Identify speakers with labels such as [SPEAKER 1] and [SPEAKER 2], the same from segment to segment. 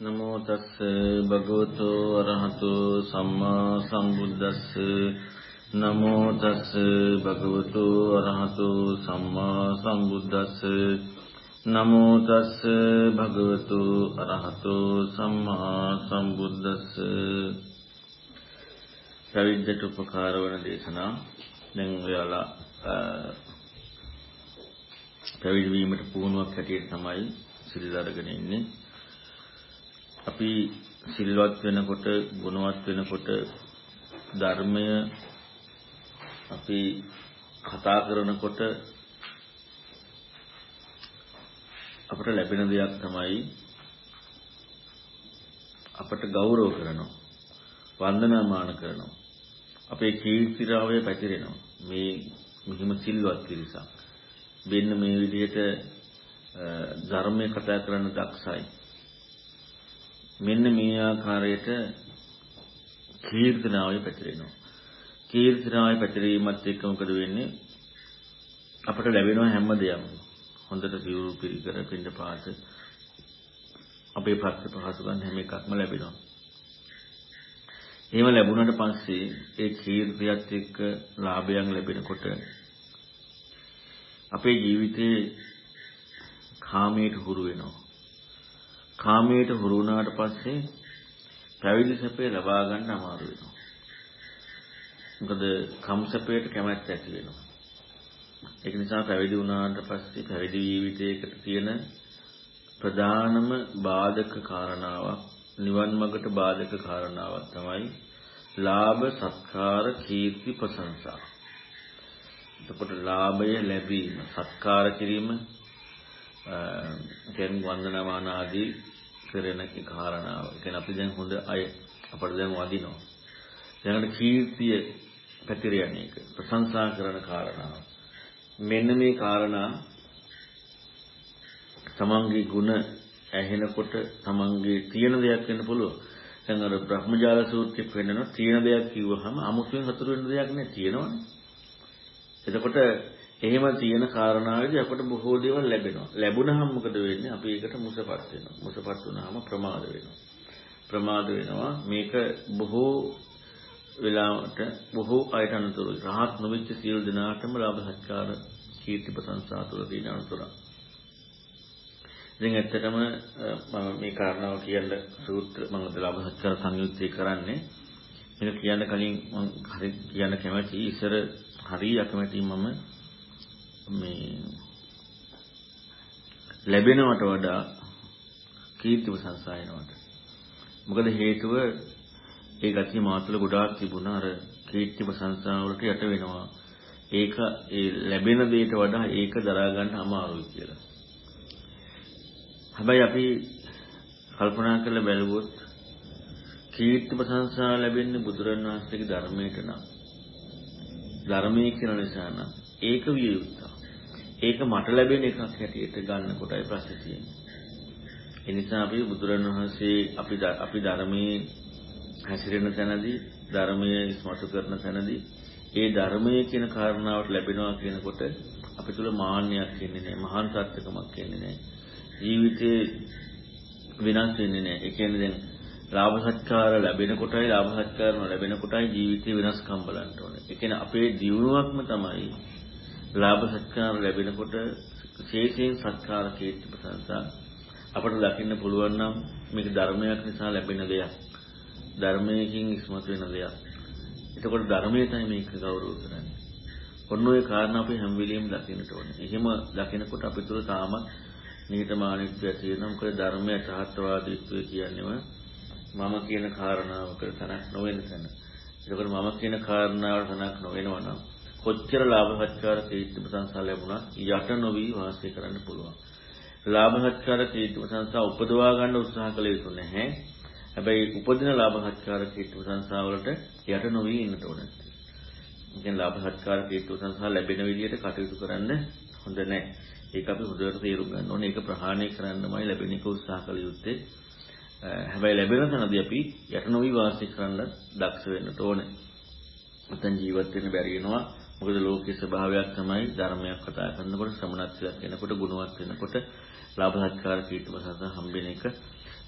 [SPEAKER 1] නමෝ තස්ස භගවතු අරහතු සම්මා සම්බුද්දස්ස. නමෝ තස්ස භගවතු අරහතු සම්මා සම්බුද්දස්ස. නමෝ තස්ස භගවතු අරහතු සම්මා සම්බුද්දස්ස. පැවිද්දට උපකාර වන දේශනා. දැන් ඔයාලා පැවිදි වීමට පුහුණුවක් හැටියට තමයි සිල් අරගෙන ඉන්නේ. අපි සිල්වත් වෙනකොට ගුණවත් වෙනකොට ධර්මය අපි කතා කරනකොට අපට ලැබෙන දෙයක් තමයි අපට ගෞරව කරනවා වන්දනාමාන කරනවා අපේ කීර්තිරාවය පැතිරෙනවා. මේ මෙහිම සිල්වත් පිරිසක්. වෙන්න මේ විදිහට ධර්මයේ කතා කරන්න දක්ෂයි. මෙන්න මේ ආකාරයට කීර්තනාවය පැතිරෙනවා. කීර්තනාවය පැතිරීමත් එක්ක මොකද වෙන්නේ? අපට ලැබෙන හැම දෙයක්ම හොඳට සිවුරු පිළිකර පින්න පාත අපේ ප්‍රත්‍ය පහසුකම් හැම එකක්ම ලැබෙනවා. එහෙම ලැබුණාට පස්සේ ඒ කීර්තියත් එක්ක ලාභයන් ලැබෙනකොට අපේ ජීවිතේ කාමයට හුරු වෙනවා. කාමයට හුරු වුණාට පස්සේ පැවිදි සැපේ ලබා ගන්න අමාරු වෙනවා. මොකද කම් සැපයට කැමැත්ත ඇති වෙනවා. ඒක නිසා පැවිදි වුණාට පස්සේ පැවිදි ජීවිතයකට තියෙන ප්‍රධානම බාධක කාරණාවක් නිවන් මඟට බාධක කාරණාවක් තමයි ලාභ සත්කාර කීර්ති ප්‍රශංසා. එතකොට ලාභය ලැබීම සත්කාර කිරීම කියන්නේ වන්දනමාන ආදී කරන කාරණාව. කියන්නේ අපි දැන් හොඳ අය අපට දැන් වදිනවා. ඊළඟට කීර්තිය පැතිර යන එක ප්‍රශංසා කරන කාරණාව. මෙන්න මේ කාරණා තමන්ගේ ಗುಣ ඇහෙනකොට තමන්ගේ තියෙන දෙයක් වෙන්න පුළුවන්. දැන් අර බ්‍රහ්මජාල සූත්‍රයේ වෙන්නන තියෙන දෙයක් කිව්වහම අමුතුවෙන් හතුරු වෙන්න දෙයක් නෑ තියෙනවනේ. එතකොට එහෙම තියෙන කාරණාවේදී අපට බොහෝ දේවල් ලැබෙනවා. ලැබුණාම මොකද වෙන්නේ? අපි ඒකට මුසපත් වෙනවා. මුසපත් වුණාම ප්‍රමාද වෙනවා. ප්‍රමාද වෙනවා. මේක බොහෝ වෙලාවට බොහෝ අයට අනතුරුයි. රහත් නොවිච්ච සියලු දෙනාටම ලාභ සත්කාර කීර්ති ප්‍රශංසා තුළ තියෙන අනතුරක්. ඉතින් ඇත්තටම මම මේ කාරණාව කියන්න සූත්‍ර මම ලාභ සත්කාර සංයුත්තේ කරන්නේ මේක කියන්න කලින් මම හරි කියන්න කැමතියි ඉස්සර හරි අකමැති මම මේ ලැබෙනවට වඩා කීර්ති ප්‍රශංසායනවට. මොකද හේතුව ඒ ගතිය මාතුල ගොඩාක් තිබුණා අර කීර්ති ප්‍රශංසා වලට යට වෙනවා. ඒක ඒ ලැබෙන දෙයට වඩා ඒක දරා ගන්න අමාරුයි කියලා. හැබැයි අපි කල්පනා කරලා බැලුවොත් කීර්ති ප්‍රශංසා ලැබෙන්නේ බුදුරණවහන්සේගේ ධර්මයට නම් ධර්මයේ කියන නිසා නම් ඒක විය යුතුයි. ඒක මට ලැබෙන එකක් හැටියට ගන්න කොටයි ප්‍රශ්නේ තියෙන්නේ. ඒ නිසා අපි බුදුරණවහන්සේ අපි අපි ධර්මයේ හැසිරෙන තැනදී ධර්මයේ ඉස්මතු කරන තැනදී ඒ ධර්මයේ කියන කාරණාවට ලැබෙනවා කියනකොට අපි තුල මාන්නයක් එන්නේ නැහැ, මහාන් සත්‍යකමක් එන්නේ නැහැ. ජීවිතේ විනාශ වෙන්නේ නැහැ. ඒ කියන්නේ දැන් ලාභ සත්කාර ලැබෙන කොටයි ලාභ සත්කාර නොලැබෙන කොටයි ජීවිතේ වෙනස්කම් බලන්න ඕනේ. ඒ කියන්නේ අපේ දියුණුවක්ම තමයි ලාභ සත්කාර ලැබෙනකොට විශේෂයෙන් සත්කාර කීර්ති ප්‍රශංසා අපට දකින්න පුළුවන් නම් මේක ධර්මයක් නිසා ලැබෙන දෙයක්. ධර්මයකින් ඉස්මතු වෙන දෙයක්. එතකොට ධර්මයේ තමයි මේක ගෞරව කරන්නේ. ඔන්න ඔය කාරණා අපි හැම වෙලෙම දකින්නට ඕනේ. එහෙම දකිනකොට අපි තුල තාමත් නිහතමානීත්වය තියෙනවා. මොකද ධර්මයේ සහත්වාදීත්වය කියන්නේම මම කියන කාරණාවකට තනක් නොවෙන තැන. ඒකෝට මම කියන කාරණාවට තනක් නොවෙනවා නම් කොච්චර ලාභ සත්කාර කීර්ති ප්‍රශංසා ලැබුණත් යට නොවි වාසය කරන්න පුළුවන්. ලාභ සත්කාර කීර්ති ප්‍රශංසා උපදවා ගන්න උත්සාහ කළ යුතු නැහැ. හැබැයි උපදින ලාභ සත්කාර කීර්ති ප්‍රශංසා වලට යට නොවි ඉන්නට ඕනේ. ඉතින් ලාභ සත්කාර කීර්ති ප්‍රශංසා ලැබෙන විදිහට කටයුතු කරන්න හොඳ නැහැ. ඒක අපි හොඳට තේරුම් ගන්න ඕනේ. ඒක ප්‍රහාණය කරන්නමයි ලැබෙන එක උත්සාහ කළ යුත්තේ. හැබැයි ලැබෙන තැනදී අපි යට නොවි වාසය කරන්න දක්ෂ වෙන්න ඕනේ. නැත්නම් ජීවත් වෙන්න බැරි වෙනවා. මොකද ලෝකයේ ස්වභාවයක් තමයි ධර්මයක් කතා කරනකොට ශ්‍රමණත්වයක් වෙනකොට ගුණවත් වෙනකොට ලාභ සත්කාර කීර්ති ප්‍රසන්න හම්බෙන එක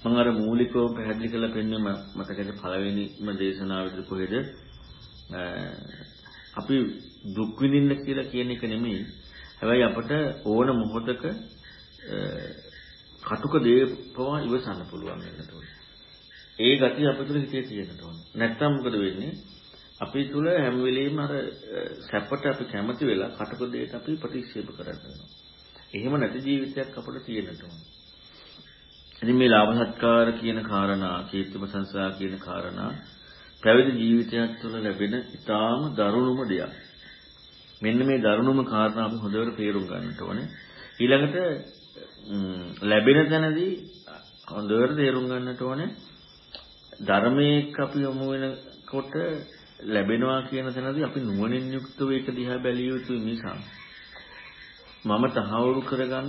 [SPEAKER 1] මම අර මූලිකව පැහැදිලි කරලා පෙන්වීම මතකද පළවෙනිම දේශනාවේදී කොහෙද අපි දුක් විඳින්න කියලා කියන එක නෙමෙයි. හැබැයි අපට ඕන මොහොතක කටුක දේ පවා ඉවසන්න පුළුවන් වෙන්න ඕනේ. ඒ ගතිය අපේ තුල හිතේ තියෙන්න ඕනේ. නැත්තම් මොකද වෙන්නේ? අපි තුල හැම වෙලෙම අර සැපට අපි කැමති වෙලා කටුක දෙයට අපි ප්‍රතික්ෂේප කරනවා. එහෙම නැති ජීවිතයක් අපිට තියෙන්න ඕනේ. ඉතින් මේ ලාභ සත්කාර කියන කාරණා, කීර්ති ප්‍රශංසා කියන කාරණා පැවිදි ජීවිතයක් තුළ ලැබෙන ඉතාම දරුණුම දෙයක්. මෙන්න මේ දරුණුම කාරණා අපි හොඳට තේරුම් ගන්නට ඕනේ. ඊළඟට ලැබෙන තැනදී හොඳට තේරුම් ගන්නට ඕනේ ධර්මයේක් අපි යොමු වෙනකොට ලැබෙනවා කියන තැනදී අපි නුවණින් යුක්තව ඒක දිහා බැලිය යුතු නිසා මම තහවුරු කරගන්න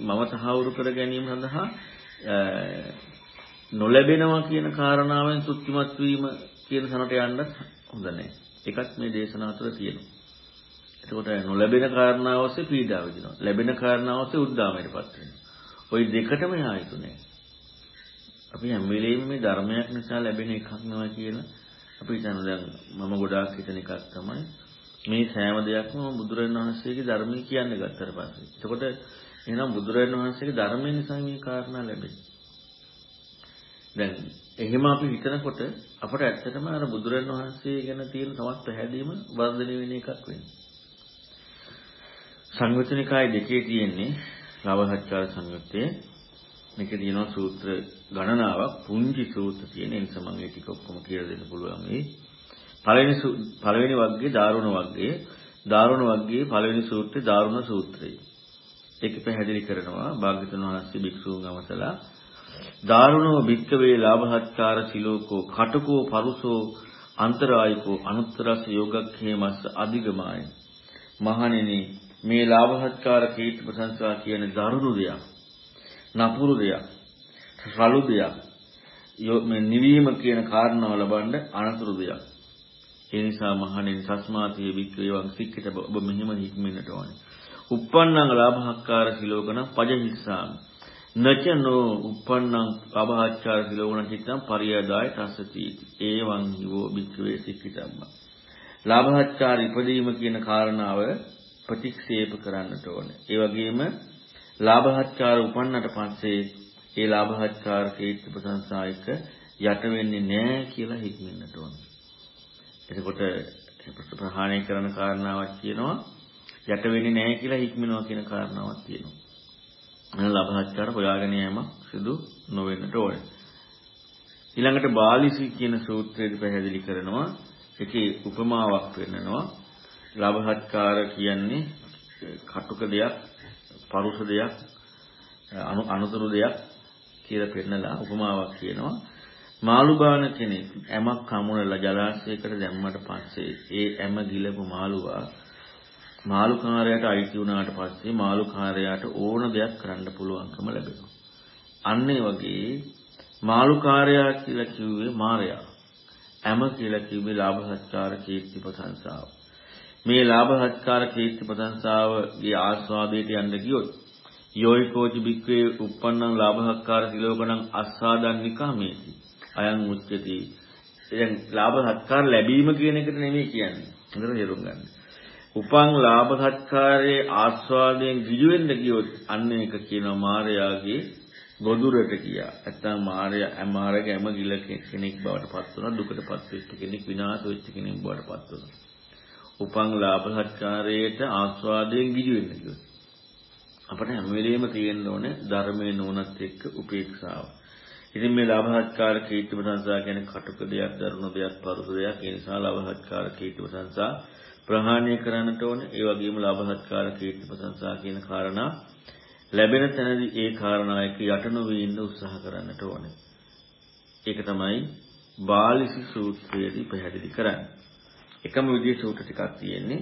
[SPEAKER 1] මම තහවුරු කර ගැනීම සඳහා නොලැබෙනවා කියන කාරණාවෙන් සුත්තිමත් වීම කියන තැනට යන්න හොඳ නැහැ. ඒකත් මේ දේශනාව තුළ තියෙනවා. එතකොට නොලැබෙන කාරණාව ඔස්සේ පීඩාව විඳිනවා. ලැබෙන කාරණාව ඔස්සේ උද්දාමයටපත් වෙනවා. ওই දෙකටම යා යුතු නැහැ. අපි හැම වෙලෙම මේ ධර්මයක් නිසා ලැබෙන එකක් නෙවෙයි කියලා අපි හිතන දැන් මම ගොඩාක් හිතන එකක් තමයි මේ සෑම දෙයක්ම බුදුරජාණන් වහන්සේගේ ධර්මයේ කියන්නේ ගත්තට පස්සේ. එතකොට එහෙනම් බුදුරජාණන් වහන්සේගේ ධර්මය නිසා මේ කාරණා ලැබෙන්නේ. දැන් එහෙම අපි හිතනකොට අපට ඇත්තටම අර බුදුරජාණන් වහන්සේ ගැන තියෙන තවත් පැහැදීම වර්ධනය වෙන එකක් වෙන්නේ. සංයුතනිකාය දෙකේ තියෙන්නේ ලවහච්චාර සංයුත්තේ මේකේ තියෙනවා සූත්‍ර ගණනාවක් පුංචි සූත්‍ර තියෙන නිසා මම ඒ ටික ඔක්කොම කියලා දෙන්න පුළුවන්. මේ පළවෙනි පළවෙනි වර්ගයේ දාරුණ වර්ගයේ දාරුණ වර්ගයේ පළවෙනි සූත්‍රය දාරුණ සූත්‍රය. ඒක පැහැදිලි කරනවා භාග්‍යතුන් වහන්සේ භික්ෂූන් අමතලා. දාරුණෝ භික්කවේ ලාභහත්කාර සිලෝකෝ කටකෝ පරුසෝ අන්තරායිකෝ අනුත්තරස් යෝගක්ඛේමස්ස අධිගමාය. මහණෙනි මේ ලාභහත්කාර කීර්ති ප්‍රශංසා කියන දරුණු දෙයක් නපුරු දෙයක් රළු දෙයක් මේ නිවීම කියන කාරණාව ලබන්න අනතුරු දෙයක් ඒ නිසා මහණෙනි සස්මාතිය වික්‍රේ වන් සික්කිත ඔබ මෙහිම හික්මෙන්නට ඕනේ. uppannං ලාභහක්කාර සිලෝකන පජහිස්සාමි. නචනෝ uppannං ලාභහක්කාර සිලෝකන චිත්තං පරියදාය තස්සති. ඒවං හිවෝ වික්‍රේ සික්කිතම්ම. ලාභහක්කාර ඉපදීම කියන කාරණාව ප්‍රතික්ෂේප කරන්නට ඕනේ. ඒ වගේම ලාභහත්කාර උපන්නට පස්සේ ඒ ලාභහත්කාර කීර්ති ප්‍රශංසා එක යට වෙන්නේ නැහැ කියලා හිතෙන්නට ඕනේ. එතකොට ප්‍රහාණය කරන කාරණාවක් කියනවා යට වෙන්නේ නැහැ කියලා හික්මනවා කියන කාරණාවක් තියෙනවා. එන ලබහච්චාර හොයාගෙන යෑම සිදු නොවෙන්නට ඕනේ. ඊළඟට බාලිසි කියන සූත්‍රයේදී පැහැදිලි කරනවා ඒකේ උපමාවක් පෙන්නනවා. ලබහත්කාර කියන්නේ කටුක දෙයක්, පරුෂ දෙයක්, අනුතුරු දෙයක් කියලා පෙන්නලා උපමාවක් කියනවා. මාළු බාන කෙනෙක් ඇමක් කමුණලා ජලාශයකට දැම්මට පස්සේ ඒ ඇම ගිලපු මාළුවා මාළුකාරයාට අයිති වුණාට පස්සේ මාළුකාරයාට ඕන දෙයක් කරන්න පුළුවන්කම ලැබෙනවා. අන්න ඒ වගේ මාළුකාරයා කියලා කිව්වේ මාරයා. ඇම කියලා කිව්වේ ලාභ සත්කාර කීර්ති ප්‍රශංසාව. මේ ලාභ සත්කාර කීර්ති ප්‍රශංසාවගේ ආස්වාදයට යන්න ගියොත් යෝයිකෝච බික්වේ uppannam ලාභහක්කාර සිලෝකණං අස්සාදන් නිකාමේති අයං උච්චති. දැන් ලාභ සත්කාර ලැබීම කියන එකට නෙමෙයි කියන්නේ. හොඳට තේරුම් ගන්න. උපං ලාභ සත්කාරයේ ආස්වාදයෙන් ගිජු වෙන්න ගියොත් අන්න ඒක කියනවා මාර්යාගේ ගොදුරට කියා. නැත්තම් මාර්යා අමාරගේ හැම ගිල කෙනෙක් බවට පත් වුණා දුකටපත් වෙච්ච කෙනෙක් විනාශ වෙච්ච කෙනෙක් බවට පත් වුණා. උපං ලාභ සත්කාරයට ආස්වාදයෙන් ගිජු වෙන්න කිව්වොත් අපට හැම වෙලෙම තියෙන්න ඕනේ ධර්මයේ නුවණත් එක්ක උපේක්ෂාව. ඉතින් මේ ලාභහත්කාර කීර්ති ප්‍රශංසා කියන්නේ කටුක දෙයක්, දරුණු දෙයක්, පරුස දෙයක්. ඒ නිසා ලාභහත්කාර කීර්ති ප්‍රශංසා ප්‍රහාණය කරන්නට ඕනේ. ඒ වගේම ලාභහත්කාර කීර්ති ප්‍රශංසා කියන කාරණා ලැබෙන තැනදී ඒ කාරණා එක යට නොවී ඉන්න උත්සාහ කරන්නට ඕනේ. ඒක තමයි බාලිසි සූත්‍රයේදී පැහැදිලි කරන්නේ. එකම විදිහේ සූත්‍ර ටිකක් තියෙන්නේ.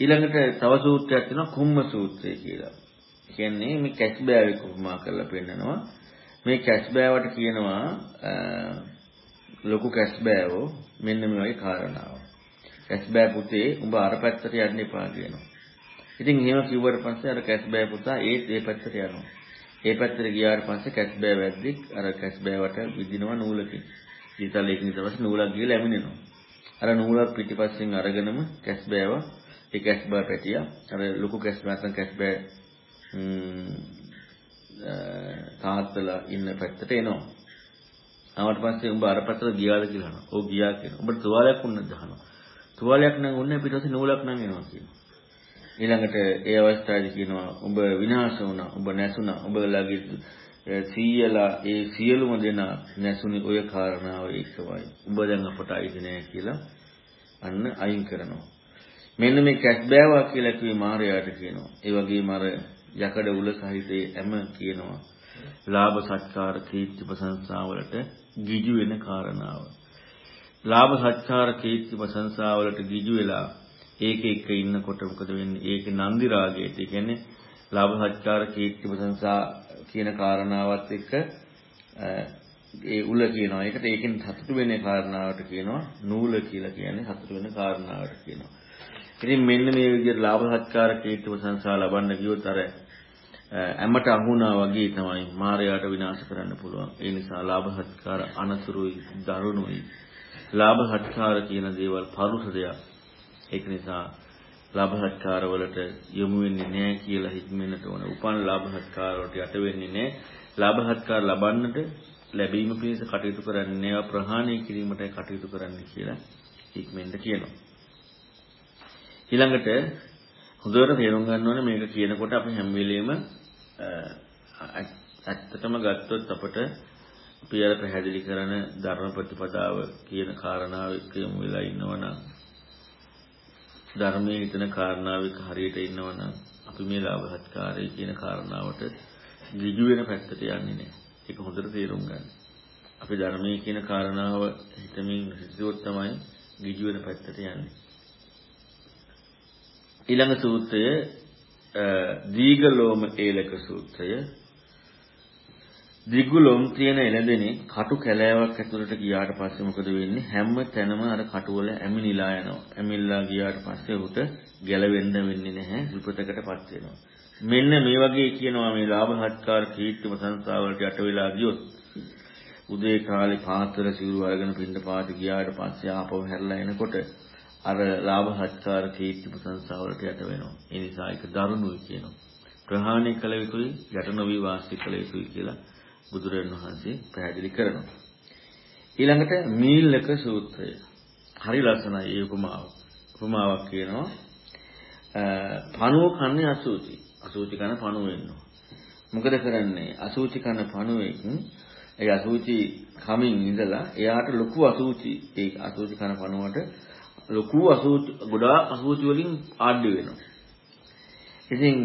[SPEAKER 1] ඊළඟට තව සූත්‍රයක් තියෙනවා කුම්ම සූත්‍රය කියලා. කියන්නේ මේ කැස් බෑවෙක් උපමා කරලා පෙන්නනවා. මේ කැස් බෑවට කියනවා ලොකු කැස් බෑවෝ මෙන්න මේ වගේ කාරණාව. කැස් බෑ පුතේ උඹ අර පැත්තට යන්න එපා කියනවා. ඉතින් එහෙම කිව්වට පස්සේ අර කැස් බෑ පුතා ඒත් ඒ පැත්තට යනවා. ඒ පැත්තට ගියාට පස්සේ කැස්බෑ වැද්දෙක් අර කැස්බෑවට විදිනවා නූලකින්. ඊතලයකින් ඊට පස්සේ නූලක් ගිහලා ඇමිනෙනවා. අර නූලක් පිටිපස්සෙන් අරගෙනම කැස්බෑව ඒ කැස්බෑ පැටිය අර ලොකු කැස්බෑ නැත්නම් කැස්බෑ තාත්තලා ඉන්න පැත්තට එනවා. ආවට පස්සේ උඹ අර පැත්තට ගියාද කියලා අහනවා. ඔව් ගියා කියනවා. උඹට තුවාලයක් වුණාද අහනවා. තුවාලයක් නම් වුණේ පිටපස්සේ නූලක් නම් එනවා කියනවා. ඊළඟට ඒ අවස්ථාවේදී කියනවා උඹ විනාශ වුණා. උඹ නැසුණා. උඹලගේ සීයලා ඒ සියලුම දෙනා නැසුනි ඔය කාරණාව ඒකමයි. උඹ දැන් අපට අයිති නෑ කියලා අන්න අයින් කරනවා. මෙන්න මේ කැස්බෑවා කියලා කිව්වේ මාරයාට කියනවා. ඒ වගේම අර යකඩ උල සහිතේ හැම කියනවා. ලාභ සත්කාර කීර්ති ප්‍රශංසා වලට ගිජු වෙන කාරණාව. ලාභ සත්කාර කීර්ති ප්‍රශංසා වලට ගිජු වෙලා ඒක එක ඉන්නකොට මොකද වෙන්නේ? ඒක නන්දි රාගයට. ඒ කියන්නේ ලාභ සත්කාර කීර්ති ප්‍රශංසා කියන කාරණාවත් එක්ක ඒ උල කියනවා. ඒකට ඒකෙන් සතුටු වෙන කාරණාවට කියනවා නූල කියලා කියන්නේ සතුටු වෙන කාරණාවට කියනවා. ඉතින් මෙන්න මේ විදිහට ලාභ සත්කාර කීර්ති ප්‍රශංසා ලබන්න ගියොත් අර ඇමට අහුණා වගේ තමයි මායයට විනාශ කරන්න පුළුවන්. ඒ නිසා ලාභ සත්කාර අනතුරුයි දරුණුයි. ලාභ සත්කාර කියන දේවල් පරුස දෙයක්. ඒක නිසා ලාභ සත්කාර වලට යොමු වෙන්නේ නැහැ කියලා හිතෙන්නට ඕන. උපන් ලාභ සත්කාර වලට යට වෙන්නේ නැහැ. ලාභ සත්කාර ලබන්නට ලැබීම පිණිස කටයුතු කරන්නේ ඒවා ප්‍රහාණය කිරීමටයි කටයුතු කරන්නේ කියලා හික්මෙන්ද කියනවා. ඊළඟට හොඳට තේරුම් ගන්න ඕනේ මේක කියනකොට අපි හැම වෙලෙම ඇත්තටම ගත්තොත් අපට අපි අර පැහැදිලි කරන ධර්ම ප්‍රතිපදාව කියන කාරණාව එක්ක යමු වෙලා ඉන්නවනම් ධර්මයේ හිතන කාරණාවක හරියට ඉන්නවනම් අපි මේ ලාභ සත්කාරය කියන කාරණාවට ඍජු වෙන පැත්තට යන්නේ නැහැ. ඒක හොඳට තේරුම් ගන්න. අපි ධර්මයේ කියන කාරණාව හිතමින් හිතුවොත් තමයි ඍජු වෙන පැත්තට යන්නේ. ඊළඟ සූත්‍රය දීඝලෝම ඒලක සූත්‍රය. දිගුලොම් තියෙන එළදෙනේ කටු කැලෑවක් ඇතුළට ගියාට පස්සේ මොකද වෙන්නේ? හැම තැනම අර කටු වල ඇමිනිලා යනවා. ඇමිල්ලා ගියාට පස්සේ උට ගැලවෙන්න වෙන්නේ නැහැ විපතකටපත් වෙනවා. මෙන්න මේ වගේ කියනවා මේ ලාභ සත්කාර කීර්තිම සංස්ථාවලට යට වෙලා ගියොත් උදේ කාලේ පාත්‍ර සිවුරු අරගෙන පින්න පාති ගියාට පස්සේ ආපහු හැරලා එනකොට අර ලාභ සත්කාර කීර්ති ප්‍රශංසා වලට යට වෙනවා. ඒ නිසා ඒක දරුණුයි කියනවා. ප්‍රහාණය කළ යුතුයි යට නොවි වාසය කළ යුතුයි කියලා බුදුරජාණන් වහන්සේ පැහැදිලි කරනවා. ඊළඟට මීල්ලක සූත්‍රය. හරි ලස්සනයි ඒ උපමාව. උපමාවක් කියනවා පණුව කන්නේ අසූචි. අසූචි කන පණුව වෙනවා. මොකද කරන්නේ? අසූචි කන පණුවෙක් ඒ අසූචි කමින් ඉඳලා එයාට ලොකු අසූචි ඒ අසූචි කන පණුවට ලොකු අසූචි ගොඩාක් අසූචි වලින් ආඩ්‍ය වෙනවා. ඉතින්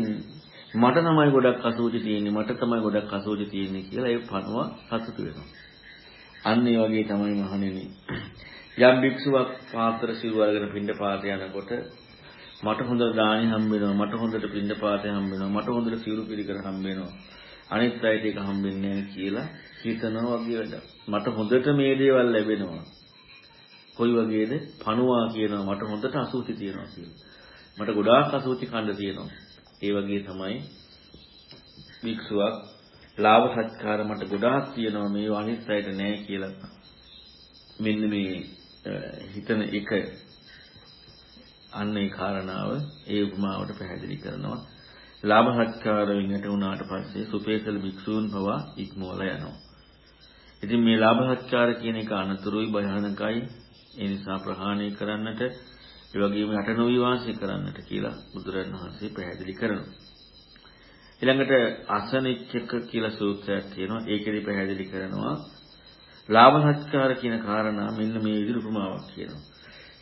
[SPEAKER 1] මට තමයි ගොඩක් අසූචි තියෙන්නේ මට තමයි ගොඩක් අසූචි තියෙන්නේ කියලා ඒ පණුව සතුටු වෙනවා. අන්න ඒ වගේ තමයි මහණෙනි. යම් භික්ෂුවක් පාත්‍ර සිවුර අරගෙන පින්ඩ පාත යනකොට මට හොඳ දානි හම්බ වෙනවා මට හොඳට පින්ඩ පාතේ හම්බ වෙනවා මට හොඳට සිවුරු පිළිකර හම්බ වෙනවා අනිත් අයට ඒක හම්බෙන්නේ නැහැ කියලා හිතනවා වගේ වැඩක්. මට හොඳට මේ දේවල් ලැබෙනවා. කොයි වගේද? පණුවා කියනවා මට හොඳට අසුචි තියෙනවා කියලා. මට ගොඩාක් අසුචි කන්න තියෙනවා. ඒ වගේ තමයි වික්ෂුවක් ලාභ සත්කාර මට ගොඩාක් තියෙනවා මේ අනිත් අයට නැහැ කියලා. මෙන්න මේ හිතන එක අන්න ඒ කාරණාව ඒ උපමාවට පැහැදිලි කරනවා. ලාභ සත්කාර වෙන්නට උනාට පස්සේ සුපේසල භික්ෂූන් පවා ඉක්මවලා යනවා. ඉතින් මේ ලාභ සත්කාර කියන එක අනතුරුයි භයානකයි. ඒ නිසා ප්‍රහාණය කරන්නට ඒ වගේම යට නොවි වාසය කරන්නට කියලා බුදුරජාණන් වහන්සේ පැහැදිලි කරනවා. ඊළඟට අසනිච්චක කියලා සූත්‍රයක් තියෙනවා. ඒකෙදි පැහැදිලි කරනවා ලාභ සත්කාර කියන කාරණා මෙන්න මේ විදිහට උපමාවක් කියනවා.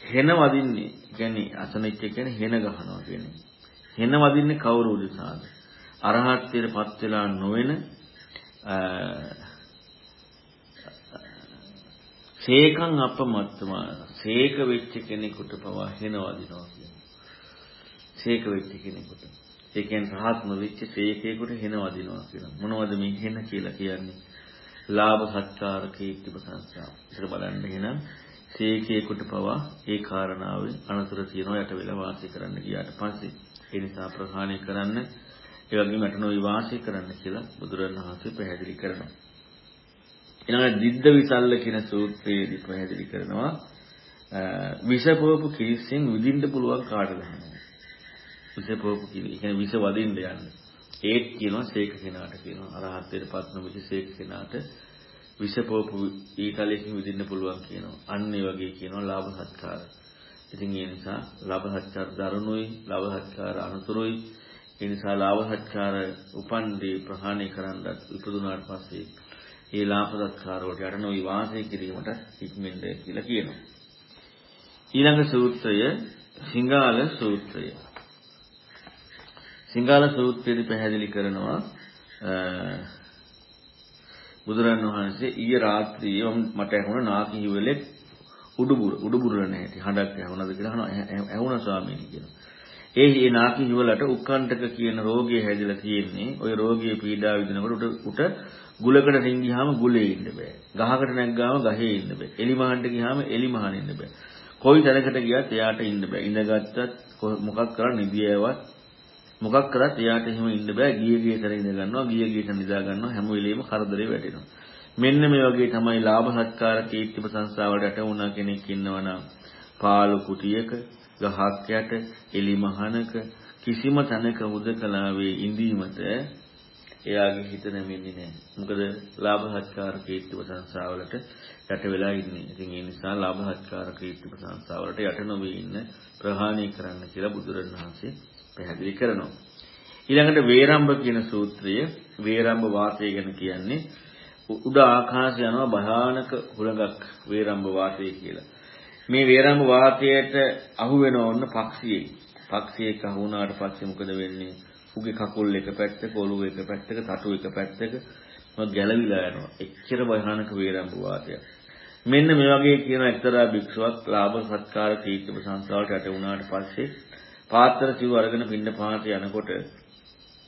[SPEAKER 1] හෙන වදින්නේ කියන්නේ අසනිච්ච කියන්නේ හෙන ගහනවා කියන්නේ. හෙන වදින්නේ කවුරු උදෙසාද? අරහත්ත්වයටපත් වෙලා නොවන සේකං අපමත්තම සේක වෙච්ච කෙනෙකුට පවා හෙන වදිනවා කියන්නේ. සේක වෙච්ච කෙනෙකුට. ඒ කියන්නේ රහත් නොවෙච්ච සේකේකට හෙන වදිනවා කියලා. මොනවද මේ හෙන කියලා කියන්නේ? ලාභ සත්කාර කීර්ති ප්‍රශංසා. ඉතින් බලන්න එහෙනම් සේකේකට පවා ඒ කාරණාවේ අනතුරු තියනවා යට වෙලා වාසය කරන්න ගියාට පස්සේ. ඒ නිසා ප්‍රහාණය කරන්න ඒ වගේම යට නොවි වාසය කරන්න කියලා බුදුරණවහන්සේ පැහැදිලි කරනවා. ඊළඟ දිද්ද විසල්ල කියන සූත්‍රයේදී පැහැදිලි කරනවා විෂපෝපු කිරිස්සෙන් විඳින්න පුළුවන් කාටද හන්නේ. විෂපෝපු කිරි. ඒ කියන්නේ විෂ වදින්න යන්නේ. ඒත් කියනවා සීක කෙනාට කියනවා අරහත්ත්වයට පත් නොවිච්ච සීක කෙනාට විෂපෝපු ඊතලයෙන් විඳින්න පුළුවන් කියනවා. අන්න ඒ වගේ කියනවා ලාභ සත්කාර. ඉතින් ඒ නිසා ලාභ සත්කාර දරුණුයි, ලාභ සත්කාර අනුතුරුයි. ඒ නිසා ලාභ සත්කාර උපන්දී ප්‍රහාණය කරන්නත් ඉපදුනාට පස්සේ ඒ ලාභ සත්කාර වලට යට නොවි වාසය කිරීමට ඉක්මෙන්ද කියලා කියනවා. ඊළඟ සූත්‍රය සිංගාල සූත්‍රය. සිංගාල සූත්‍රයේදී පැහැදිලි කරනවා බුදුරන් වහන්සේ ඊයේ රාත්‍රියේ මට ඇහුණ නාකි හිවලෙක් උඩුබුර උඩුබුරන හැටි හඬක් ඇහුණාද කියලා අහනවා ඇහුණා ස්වාමීනි කියලා. ඒ ඒ නාකි හිවලට උක්කණ්ඨක කියන රෝගය හැදිලා තියෙන්නේ. ওই රෝගිය පීඩා විඳිනකොට උට ගුලකට රිංගියාම ගුලේ ඉන්න බෑ. ගහකට නැග්ගාම ගහේ ඉන්න බෑ. එලිමහනට ගියාම එලිමහන ඉන්න බෑ. කොයි තැනකට ගියත් එයාට ඉන්න බෑ. ඉඳගත්තත් මොකක් කරන්නේ නිදියවත් මොකක් කරත් එයාට එහෙම ඉන්න බෑ. ගිය ගිය තැන ඉඳ ගන්නවා, ගිය ගිය තැන නිදා ගන්නවා. හැම වෙලෙම කරදරේ වැටෙනවා. මෙන්න මේ වගේ තමයි ලාභ සත්කාර කීර්ති ප්‍රශංසාවට යට වුණා කෙනෙක් ඉන්නවනම් පාළු කුටියක ගහක් යට එලි මහනක කිසිම තැනක හුදකලාවේ ඉඳීමට එයාගේ හිත නැමෙන්නේ නැහැ. මොකද ලාභ සත්කාර කීර්ති ප්‍රශංසාවලට යට වෙලා ඉන්නේ. ඉතින් ඒ නිසා ලාභ සත්කාර කීර්ති ප්‍රශංසාවලට යට නොවී ඉන්න ප්‍රහාණය කරන්න කියලා බුදුරණවහන්සේ පැහැදිලි කරනවා. ඊළඟට වේරම්භ කියන සූත්‍රය වේරම්භ වාතය ගැන කියන්නේ උඩ ආකාශ යනවා භයානක හුලඟක් වේරම්භ වාතය කියලා. මේ වේරම්භ වාතයට අහු වෙනව ඔන්න පක්ෂියෙක්. පක්ෂියෙක් අහු වුණාට පස්සේ මොකද වෙන්නේ? උගේ කකුල් එක පැත්තක, ඔළුව එක පැත්තක, තටු එක පැත්තක මොකද ගැලවිලා යනවා. එච්චර භයානක වේරම්භ වාතයක්. මෙන්න මේ වගේ කියන එක්තරා භික්ෂුවක් ලාභ සත්කාර කීර්ති ප්‍රශංසාවට යට වුණාට පස්සේ පාත්‍ර සිව් අරගෙන පින්න පාත යනකොට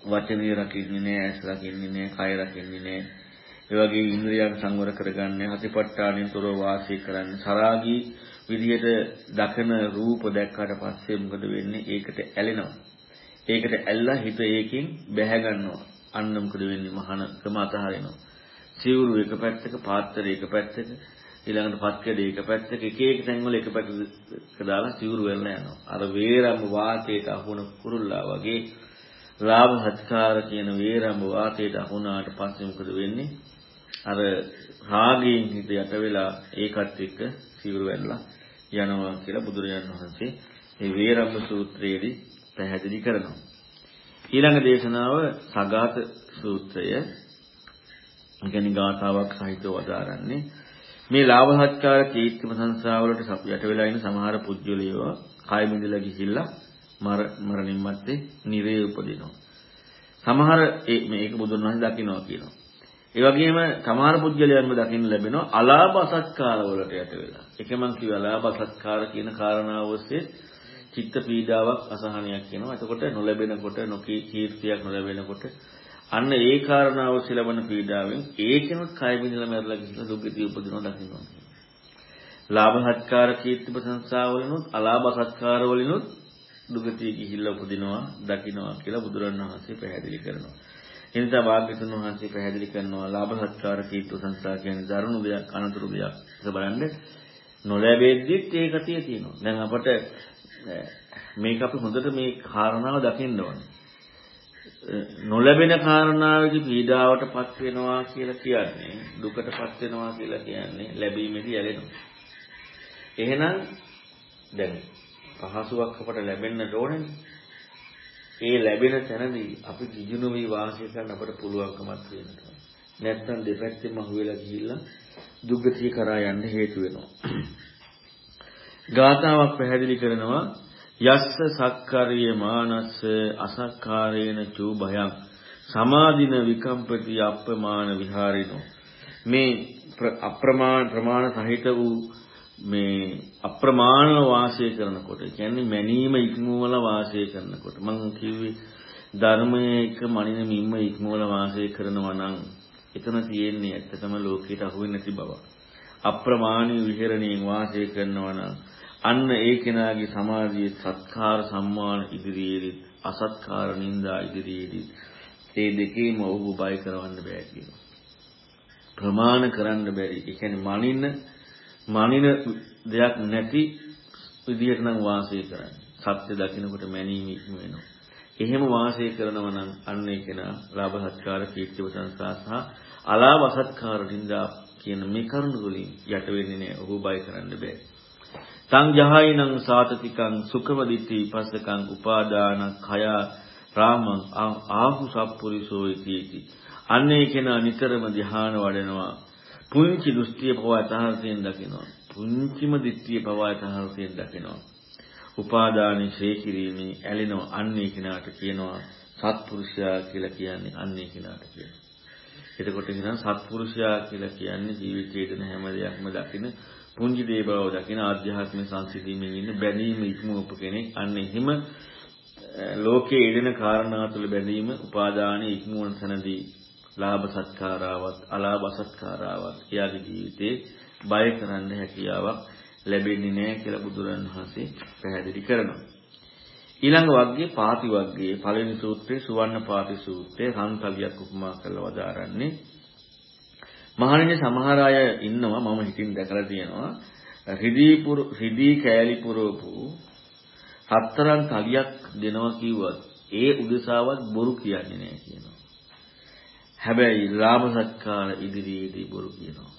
[SPEAKER 1] වචනේ රකින්නේ නෑ, ඇස් රකින්නේ නෑ, කය රකින්නේ නෑ. ඒ වගේ ඉන්ද්‍රියයන් සංවර කරගන්න, හතිපට්ඨානෙන් තොරව වාසය කරන්න, සරාගී විදියට දකන රූප දැක්කට පස්සේ මොකද වෙන්නේ? ඒකට ඇලෙනවා. ඒකට ඇල්ලා හිත ඒකෙන් බැහැ ගන්නවා. අන්න මොකද වෙන්නේ? මහානකම අතහරිනවා. සිවුරු එක පැත්තක, පාත්‍රය එක පැත්තක, ඊළඟට පත්කඩේ එක පැත්තක, එක එක තැන්වල එක පැත්තක දාලා සිවුරු වෙල්ලා යනවා. අර වේරම් වාතයට අහුන කුරුල්ලා වගේ ලාභ සත්කාර කියන වේරම් වාතයට අහුනාට පස්සේ මොකද වෙන්නේ? අර රාගයෙන් හිත යට වෙලා ඒකත් එක්ක සිවුරු වෙල්ලා යනවා කියලා බුදුරජාණන් වහන්සේ මේ වේරම්ම සූත්‍රයේදී පැහැදිලි කරනවා. ඊළඟ දේශනාව සගත සූත්‍රය. කියන්නේ ගාථාවක් සහිතව වදාරන්නේ මේ ලාභ සත්කාර කීර්ති ප්‍රශංසාවලට යට වෙලා ඉන්න සමහර පුජ්‍යලියෝ කය මිදලා ගිහිල්ලා මර මරණින් මත්තේ නිරේ උපදිනවා. සමහර මේක බුදුන් වහන්සේ දකින්නවා කියනවා. ඒ වගේම සමහර පුජ්‍යලයන්ම දකින්න ලැබෙනවා අලාභ සත්කාර වලට යට වෙලා. ඒක මං කිව්වා අලාභ සත්කාර කියන කාරණාව ඔස්සේ චිත්ත පීඩාවක් අසහනයක් කියනවා. එතකොට නොලැබෙනකොට නොකී කීර්තියක් නොලැබෙනකොට අන්න ඒ කාරණාව සිලවන පීඩාවෙන් ඒකෙනුත් කය විඳලා මැරලා ගිහිල්ලා දුක්ගතිය උපදිනවා දකින්නවා. ලාභ සත්කාර කීර්ති ප්‍රශංසා වලිනුත් අලාභ සත්කාර වලිනුත් දුගතිය ගිහිල්ලා උපදිනවා දකින්නවා කියලා බුදුරණවහන්සේ පැහැදිලි කරනවා. ඒ නිසා වාග්යතුන් වහන්සේ පැහැදිලි කරනවා ලාභ සත්කාර කීර්ති ප්‍රශංසා කියන්නේ දරුණු දෙයක් අනතුරු දෙයක්. ඒක බලන්න නොලැබෙද්දිත් ඒ ගතිය තියෙනවා. දැන් අපට මේක අපි හොඳට මේ කාරණාව දකින්න ඕනේ. නොලැබෙන කාරණාවේදී පීඩාවටපත් වෙනවා කියලා කියන්නේ දුකටපත් වෙනවා කියලා කියන්නේ ලැබීමේදී ඇලෙනවා. එහෙනම් දැන් පහසුවක් අපට ලැබෙන්න ඕනේ. ඒ ලැබෙන තැනදී අපි කිජුණු වී වාසය කරන්න අපට පුළුවන්කමක් වෙනවා. නැත්තම් දෙපැත්තෙම අහුවෙලා ගිහිල්ලා දුගතිය කරා යන්න හේතු වෙනවා. ගාථාවක් පැහැදිලි කරනවා යස්ස සක්කරිය මානස්ස අසක්කාරේන චූ භයං සමාදින විකම්පති අප්‍රමාණ විහාරිනෝ මේ අප්‍රමාණ ප්‍රමාණ සහිත වූ මේ අප්‍රමාණ වාසය කරනකොට කියන්නේ මැනීම ඉක්මවල වාසය කරනකොට මම කිව්වේ ධර්මයේ එක මනින මිම්ම ඉක්මවල වාසය කරනවා නම් එතන තියෙන්නේ ඇත්තටම ලෝකයට අහු වෙන්නේ නැති බව. අප්‍රමාණී විහෙරණයෙන් වාසය කරනවා නම් අන්න ඒ කෙනාගේ සමාධියේ සත්කාර සම්මාන ඉදිරියේ අසත්කාර නින්දා ඉදිරියේදී ඒ දෙකේම ඔහු බය කරවන්න බෑ කියනවා. ප්‍රමාණ කරන්න බැරි. ඒ කියන්නේ මනින මනින දෙයක් නැති විදියට නම් වාසය කරන්නේ. සත්‍ය දකින්නකොට මැනීම ඉක්ම වෙනවා. එහෙම වාසය කරනවා නම් අන්න ඒ කෙනා ලාභ සත්කාර කීර්ති ප්‍රශංසා සහ අලාභ සත්කාර නින්දා කියන මේ කරුණු වලින් යට වෙන්නේ නැහැ. ඔහු බය කරන්න බෑ. තං ජහයිනං සාතතිකං සුඛවදිති පස්සකං උපාදාන khය රාමං ආහු සප්පුරිසෝ ඉති අන්නේ කෙනා නිතරම ධ්‍යාන වඩනවා පුංචි දෘෂ්ටිය පවා තහරතෙන් දකිනවා. පුංචිම දිට්ඨිය පවා තහරතෙන් දකිනවා. උපාදානයේ ශේ කිරීමේ ඇලෙනවා අන්නේ කෙනාට කියනවා සත්පුරුෂයා කියලා කියන්නේ අන්නේ කෙනාට කියනවා එතකොට කියනවා සත්පුරුෂයා කියලා කියන්නේ ජීවිතයේ දෙන හැම දෙයක්ම දකින පුංචි දේ බව දකින ආධ්‍යාත්මික සංසිඳීමෙන් ඉන්න බැඳීම ඉක්මවපු කෙනෙක්. අන්න එහෙම ලෝකයේ යෙදෙන කාරණා තුළ බැඳීම උපාදානයේ ඉක්මවන තැනදී ලාභ සත්කාරාවත් අලාභ සත්කාරාවත් එයාගේ ජීවිතේ බය කරන්න හැකියාවක් ලැබෙන්නේ නැහැ කියලා බුදුරන් වහන්සේ පැහැදිලි කරනවා. ඊළඟ වර්ගයේ පාති වර්ගයේ පළවෙනි සූත්‍රයේ සුවර්ණ පාති සූත්‍රයේ සංකල්පයක් උපමා කරලා වදාරන්නේ මහණෙනි සමහර අය ඉන්නවා මම හිතින් දැකලා තියෙනවා රිදී පුරු රිදී කෑලි පුරවපු හතරන් තලියක් දෙනවා කිව්වත් ඒ උදෙසාවත් බොරු කියන්නේ නැහැ කියනවා. හැබැයි ලාභ සත්කාර ඉදිරියේදී බොරු කියනවා.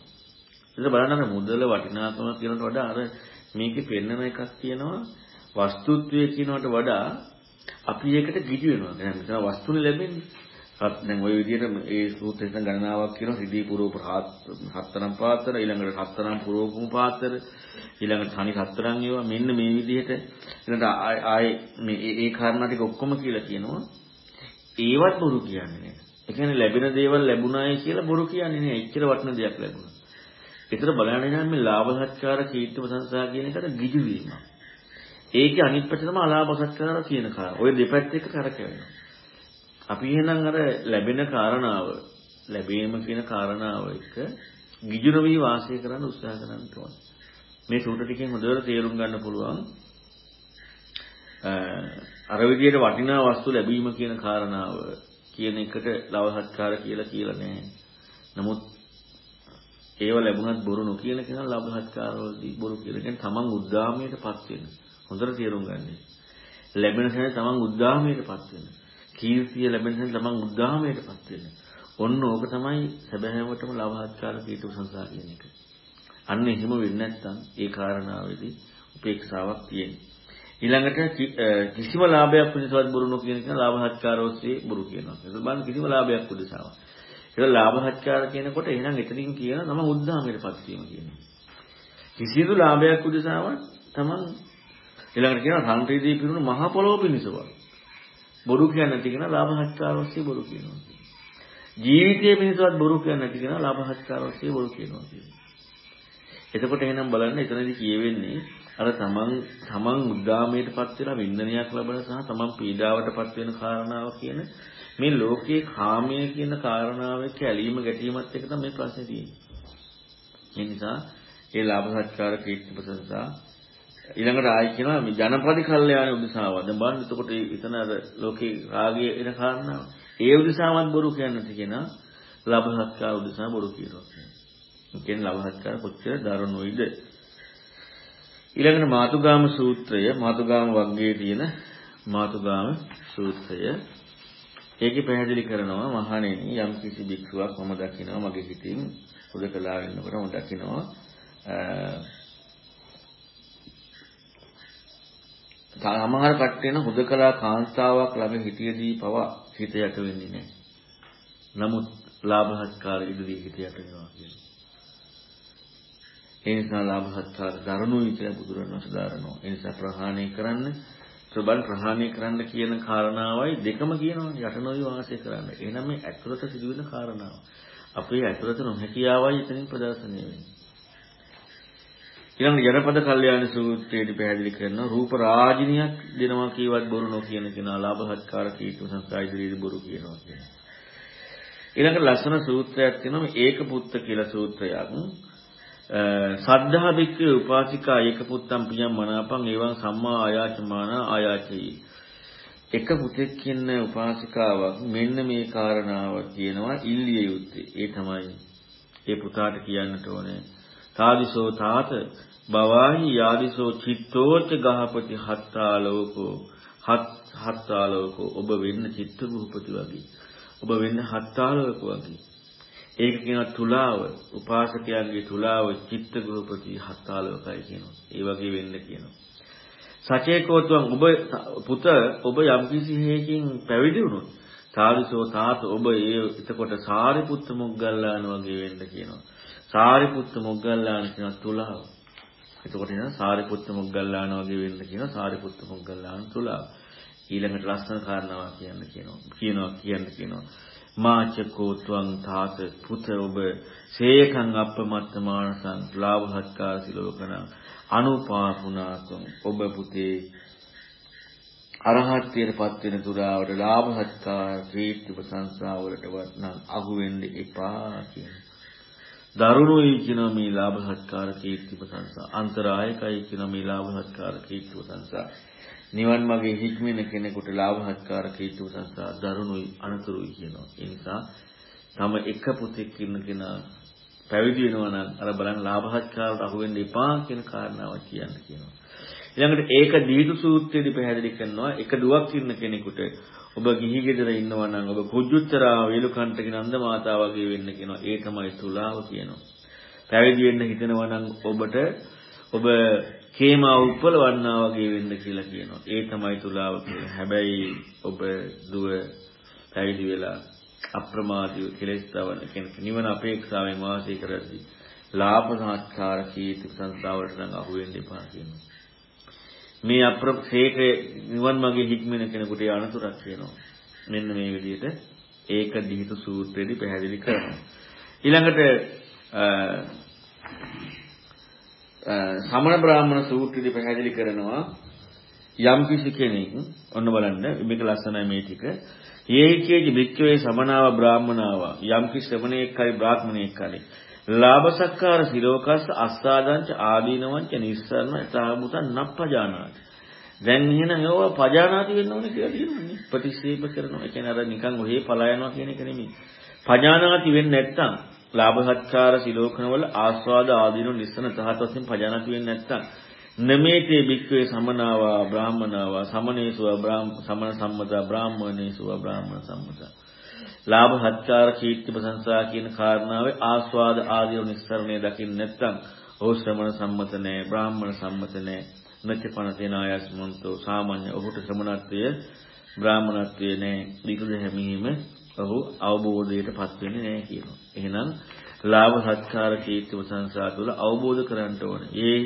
[SPEAKER 1] ඒක බලන්න මුදල වටිනාකම කියනට වඩා අර මේකේ පෙන්නන එකක් කියනවා වස්තුත්වයේ කියනවට වඩා අපි ඒකට ගිජු වෙනවා. දැන් මෙතන වස්තුනේ ලැබෙන්නේ. දැන් ওই විදිහට ඒ සූත්‍රයෙන් ගණනාවක් කියනවා සිද්ධි පුරෝප හතරම් පාත්‍ර ඊළඟට හතරම් පුරෝපම පාත්‍ර ඊළඟට තනි හතරම් ඒවා මෙන්න මේ විදිහට ඊළඟට ආයේ මේ ඒ කාරණා ටික ඔක්කොම කියලා කියනවා ඒවත් බොරු කියන්නේ නෑ ඒ කියන්නේ ලැබෙන දේවල් ලැබුණායි කියලා බොරු කියන්නේ නෑ. එච්චර වටින දෙයක් ලැබුණා. ඒතර බලන්නේ නම් මේ ලාභ සත්කාර කීර්ති ප්‍රශංසා කියන එකට ගිජු වීම ඒකේ අනිත් පැත්ත තමයි අලාභ සත්කාර කියන කාරණා. ඔය දෙපැත්ත එක කරකැවෙනවා අපි එහෙනම් අර ලැබෙන කාරණාව ලැබීම කියන කාරණාව එක ගිජු නොවි වාසය කරන්න උත්සාහ කරන්න ඕන. මේ සූත්‍ර ටිකෙන් හොඳට තේරුම් ගන්න පුළුවන්. අර විදියට වටිනා වස්තු ලැබීම කියන කාරණාව කියන එකට ලවහත්කාර කියලා කියලා නැහැ. නමුත් ඒව ලැබුණත් බොරු නොකියන කෙනා ලබහත්කාරවලදී බොරු කියලා. කියන්නේ තමන් උද්දාමයටපත් වෙන. හොඳට තේරුම් ගන්න. ලැබෙන තැන තමන් උද්දාමයටපත් වෙන. කීර්තිය ලැබෙන තැන තමන් උද්දාමයටපත් වෙන්නේ. ඔන්න ඕක තමයි සැබෑවටම ලවහත්කාර කීතු සංසාර කියන එක. අන්න එහෙම වෙන්නේ නැත්නම් ඒ කාරණාවේදී උපේක්ෂාවක් තියෙනවා. ඊළඟට කිසිම ලාභයක් පිණිසවත් බොරු නොකියන කෙනා ලාභහත්කාර ඔස්සේ බොරු කියනවා. ඒක බලන්න කිසිම ලාභයක් උදෙසාවක්. ඒක ලාභහත්කාර කියනකොට එහෙනම් එතනින් කියන තම උද්දාමයටපත් වීම කියනවා. කිසිදු ලාභයක් උදෙසාවක් තමන් ඊළඟට කියනවා සංකේතී පිරුණු මහ පොළොව පිණිසවත්. බොරු කියන්නේ නැති කෙනා ලාභහත්කාර ඔස්සේ බොරු කියනවා. ජීවිතයේ මිනිස්සුත් බොරු කියන්නේ නැති කෙනා ලාභහත්කාර ඔස්සේ බොරු කියනවා කියන්නේ. එතකොට එහෙනම් බලන්න එතනදී කියවෙන්නේ අර තමන් තමන් උද්දාමයටපත් වෙලා වින්දනයක් ලැබෙන සහ තමන් පීඩාවටපත් වෙන කාරණාව කියන මේ ලෝකයේ කාමය කියන කාරණාව එක්ක ඇලීම ගැටීමත් එක තමයි මේ ප්‍රශ්නේ තියෙන්නේ. ඒ නිසා ඒ ලාභ සත්කාර කීර්ති ප්‍රශංසා ඊළඟට ආයි කියනවා මේ ජනපදි කල්යාණ උදෙසාව. දැන් බලන්න එතකොට එතන අර ලෝකේ රාගය එන කාරණාව. ඒ උදෙසාවත් බොරු කියන්නේ නැති කෙනා ලබහත්කාර උදෙසා බොරු කියනවා කියන්නේ. කියන්නේ ලබහත්කාර කොච්චර දරුණුයිද? ඊළඟට මාතුගාම සූත්‍රය මාතුගාම වර්ගයේ තියෙන මාතුගාම සූත්‍රය ඒකේ පැහැදිලි කරනවා මහණෙනි යම් කිසි භික්ෂුවක් මම දකිනවා මගේ හිතින් හොදකලා වෙනකොට මම දකිනවා සමහර කට්ටියන හුදකලා කාන්තාවක් ළඟ හිටියදී පවා හිත යට වෙන්නේ නැහැ. නමුත් ලාභහත්කාර ඉදිරියේ හිත යට වෙනවා කියන්නේ. ඒ නිසා ලාභහත්කාර දරණුයි කියලා බුදුරණවහන්සේ දාරනවා. ඒ නිසා ප්‍රහාණය කරන්න ප්‍රබල ප්‍රහාණය කරන්න කියන කාරණාවයි දෙකම කියනවා යට නොවි වාසය කරන්න. එහෙනම් මේ ඇතුළත සිදුවෙන කාරණාව. අපේ ඇතුළත නොහැකියාවයි එතනින් ප්‍රදර්ශනය වෙන්නේ. ඊළඟ ජනපද කල්යාණ සූත්‍රයේදී පැහැදිලි කරනවා රූප රාජිනියක් දෙනවා කියවත් බොරු නොකියන කෙනා ලාභහත්කාර කීතු සංස්කාර ඉදිරියේ බොරු කියනවා කියනවා. ඊළඟ ලස්සන සූත්‍රයක් තියෙනවා ඒක පුත්ත කියලා සූත්‍රයක්. සද්ධා බික්කේ උපාසිකා ඒක පුත්තම් පියම් මනාපං එවං සම්මා ආයාචමාන ආයාචී. එක පුතෙක් ඉන්න උපාසිකාවක් මෙන්න මේ කාරණාව කියනවා ඉල්ලිය යුත්තේ. ඒ තමයි ඒ පුතාට කියන්නට ඕනේ. තාදිසෝ තාත බවාහි යාදිසෝ චිත්තෝච ගහපති හත්තාලෝකෝ හත් හත්තාලෝකෝ ඔබ වෙන්න චිත්ත භූපති වගේ. ඔබ වෙන්න හත්තාලෝකෝ වගේ. ඒක කියනවා තුලාව උපාසකයන්ගේ තුලාව චිත්ත ගෘහපති හත්තාලෝකයි කියනවා. ඒ වගේ වෙන්න කියනවා. සචේකෝතුන් ඔබ පුත ඔබ යම්කිසි හේකින් පැවිදි වුණොත් සාරිසෝ තාත ඔබ ඒ එතකොට සාරිපුත්ත මොග්ගල්ලාන වගේ වෙන්න කියනවා. සාරිපුත්ත මොග්ගල්ලාන කියන තුලාව. එතකොට එන සාරිපුත්ත මොග්ගල්ලාන වගේ වෙන්න කියනවා සාරිපුත්ත මොග්ගල්ලාන තුලාව. ඊළඟට ලස්සන කාරණාවක් කියන්න කියනවා. කියනවා කියන්න කියනවා. මාචකෝ ත්වං තාත පුත ඔබ සේකං අප්පමත්ත මානසං ලාභහත්කාර සිලෝකන අනුපාපුනාකම් ඔබ පුතේ අරහත්ත්වයට පත් වෙන තුරාවට ලාභහත්කාර කීර්ති ප්‍රශංසාවලට වත්නම් අහු වෙන්න එපා කියන. දරුණුයි කියන මේ ලාභහත්කාර කීර්ති ප්‍රශංසා අන්තරායකයි කියන මේ ලාභහත්කාර කීර්ති ප්‍රශංසා නිවන් මාගේ හික්මෙන කෙනෙකුට ලාභහත්කාර කීර්ති ප්‍රශංසා දරුණුයි අනතුරුයි කියනවා. ඒ නිසා තම එක පුතෙක් ඉන්න කෙනා පැවිදි වෙනවා නම් අර බලන්න ලාභහත්කාරට අහු වෙන්න එපා කියන කාරණාව කියන්න කියනවා. ඊළඟට ඒක දීතු සූත්‍රයේදී පැහැදිලි කරනවා එක දුවක් ඉන්න කෙනෙකුට ඔබ ගිහි ගෙදර ඉන්නවා නම් ඔබ කුජුත්තරා වේලුකන්ටගේ නන්ද මාතා වගේ වෙන්න කියනවා. ඒ තමයි තුලාව කියනවා. පැවිදි වෙන්න හිතනවා නම් ඔබට ඔබ කේමා උප්පලවන්නා වගේ වෙන්න කියලා කියනවා. ඒ තමයි තුලාව කියන්නේ. හැබැයි ඔබ දුව පැවිදි වෙලා අප්‍රමාදීව කෙලෙස් තවන කෙනෙක් නිවන අපේක්ෂාවෙන් වාසය කරද්දී ලාභ සත්කාර කීර්ති සංස්ථාවලට නම් අහු වෙන්න එපා කියනවා. මේ අප්‍රසේක නිවන් මාගේ හික්මෙන කෙනෙකුට අනතුරක් වෙනවා. මෙන්න මේ විදිහට ඒක දිහිත සූත්‍රයේදී පැහැදිලි කරනවා. ඊළඟට සමන බ්‍රාහ්මණ සූත්‍රයේදී පැහැදිලි කරනවා යම් කිසි කෙනෙක් ඔන්න බලන්න මේක ලස්සනයි මේ ටික. යේකේජි වික්කවේ සමනාව බ්‍රාහ්මනාව යම් කිසි ශ්‍රමණේක් හරි බ්‍රාහ්මණේක් හරි ලාභ සක්කාර සිලෝකස් අස්සාදංච ආදීනවංච නිස්සරණ සාමුතං නප්පජානාති. දැන් එහෙනම් ඒවා පජානාති වෙන්න ඕනේ කියලා තියෙනවානේ. ප්‍රතික්ෂේප කරනවා. ඒ කියන්නේ අර නිකන් ඔහේ පලා යනවා කියන එක නෙමෙයි. පජානාති වෙන්නේ නැත්තම් ලාභ සත්කාර සිලෝකන වල ආස්වාද ආදීනු නිස්සන තහත් වශයෙන් පජානාති වෙන්නේ නැත්තම් නමේතේ භික්ඛවේ සමනාවා බ්‍රාහමනාවා සමනේසුවා බ්‍රාහ්ම සමන සම්මතා බ්‍රාහ්මනේසුවා බ්‍රාහ්මන සම්මතා. ලාභ සත්කාර කීර්ති ප්‍රශංසා කියන කාරණාවේ ආස්වාද ආදී නිස්සරණය දකින්න නැත්නම් ඔහු ශ්‍රමණ සම්මත නැහැ බ්‍රාහ්මණ සම්මත නැහැ නච්චපන තේන ආයස්මන්තෝ සාමාන්‍ය ඔහුට ශ්‍රමණත්වය බ්‍රාහ්මණත්වය නැහැ විකුද හැමීම ඔහු අවබෝධයටපත් වෙන්නේ නැහැ කියනවා. එහෙනම් ලාභ සත්කාර කීර්ති ප්‍රශංසා තුළ අවබෝධ කරගන්න ඕනේ. ඒ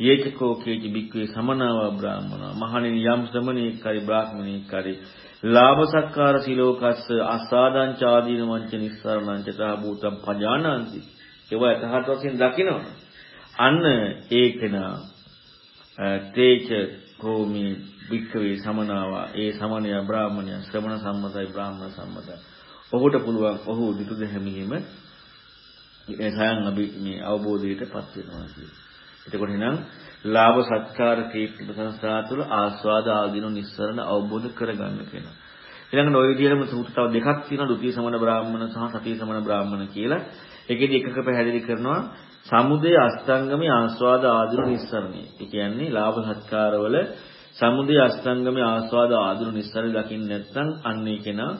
[SPEAKER 1] යේචකෝ කේචි බික්කේ සමනාව බ්‍රාහ්මණ. මහණෙනි යම් ශ්‍රමණේක් හරි බ්‍රාහ්මණේක් හරි ලාභ සක්කාර සිලෝකස්ස අසාදං චාදීන වංච නිස්සාරණං චතා භූතම් පජානಂತಿ ඒවා යථාර්ථ වශයෙන් දකිනවා. අන්න ඒකේනා තේච කෝමි වික්කවේ සමනාවා ඒ සමනය බ්‍රාහ්මණය ශ්‍රමණ සම්මතයි බ්‍රාහ්මණ සම්මතයි ඔහුට පුළුවන් ඔහු විදුද හැමීම ඒ සයන් අපි මේ අවබෝධයටපත් වෙනවා කියන්නේ එතකොට එහෙනම් ලාභ සත්කාර කීර්ති ප්‍රශංසා තුළ ආස්වාද ආදීන නිස්සරණ අවබෝධ කරගන්න කියනවා. ඊළඟට ওই විදිහටම සූත්‍ර තව දෙකක් තියෙනවා ဒုတိ ය සමන බ්‍රාහ්මණ සහ සතිය සමන බ්‍රාහ්මණ කියලා. ඒකෙදි එකක පැහැදිලි කරනවා සමුදය අස්තංගමේ ආස්වාද ආදීන නිස්සරණය. ඒ කියන්නේ ලාභ සත්කාරවල සමුදය අස්තංගමේ ආස්වාද ආදීන නිස්සරණ දකින්න නැත්නම් අන්නේ කෙනා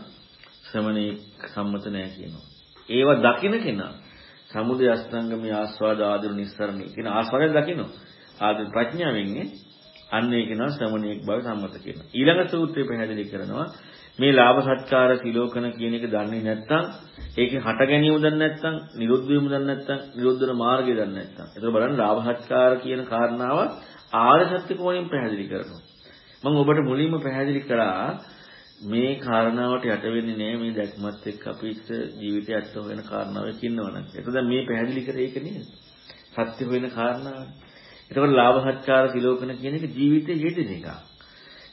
[SPEAKER 1] ශ්‍රමණේ සම්මත නැහැ කියනවා. ඒව දකින්න කෙනා සමුදය අස්තංගමේ ආස්වාද ආදීන නිස්සරණය කියන ආස්වාදය දකින්න. ආදී ප්‍රඥාවෙන්නේ අන්න ඒක නා ශ්‍රමණේක් බව සම්මත කියනවා. ඊළඟ සූත්‍රය පැහැදිලි කරනවා මේ ලාභ සත්කාර තිලෝකන කියන එක දන්නේ නැත්නම් ඒකේ හට ගැනීම දන්නේ නැත්නම් නිරුද්ධ වීම දන්නේ නැත්නම් නිරුද්ධ වෙන මාර්ගය දන්නේ නැත්නම් ඒක බලන්න ලාභ සත්කාර කියන කාරණාව ආර්ය සත්‍ය කෝණයෙන් පැහැදිලි කරනවා. මම ඔබට මුලින්ම පැහැදිලි කරා මේ කාරණාවට යට වෙන්නේ නෑ මේ දැක්මත් එක්ක අපිට ජීවිතය ඇත්ත වෙන කාරණාවක් ඉන්නවනම්. ඒක දැන් මේ පැහැදිලි කරේ ඒක නේද? සත්‍ය වෙන කාරණාවක්. එතකොට ලාභහත්කාර සිලෝකන කියන එක ජීවිතයේ යෙදෙන එකක්.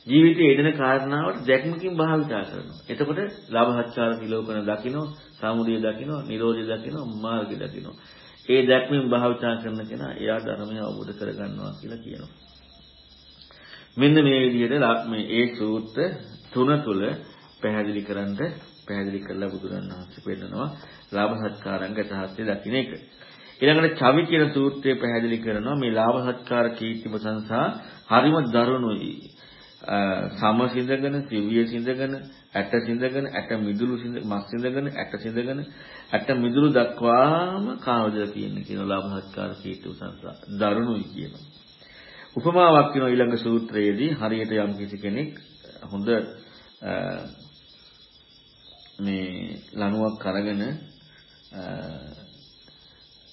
[SPEAKER 1] ජීවිතයේ යෙදෙන කාරණාවට දැක්මකින් භාවිතා කරනවා. එතකොට ලාභහත්කාර සිලෝකන දකින්න, සාමුදය දකින්න, නිරෝධය දකින්න, මාර්ගය දකින්න. ඒ දැක්මෙන් භාවිතා කරන කෙනා එයා ධර්මය අවබෝධ කරගන්නවා කියලා කියනවා. මෙන්න මේ විදිහට මේ ඒ සූත්‍ර තුන තුල පැහැදිලි කරන්න පැහැදිලි කරලා බුදුරණවහන්සේ පෙන්නනවා ලාභ සත්කාරංග යථාර්ථය දකින්න එක. ඊළඟට චවි කියන සූත්‍රය පැහැදිලි කරනවා මේ ලාභ සත්කාර කීර්ති ප්‍රශංසා හරිම දරුණුයි. සම සිඳගෙන, සිවිය සිඳගෙන, ඇට සිඳගෙන, ඇට මිදුළු සිඳ මස් සිඳගෙන, ඇට සිඳගෙන, ඇට මිදුළු දක්වාම කාවද කියන්නේ කියන ලාභ සත්කාර කීර්ති ප්‍රශංසා දරුණුයි කියනවා. උපමාවක් වෙනවා ඊළඟ සූත්‍රයේදී හරියට යම් කිසි කෙනෙක් හොඳ මේ ලණුවක් අරගෙන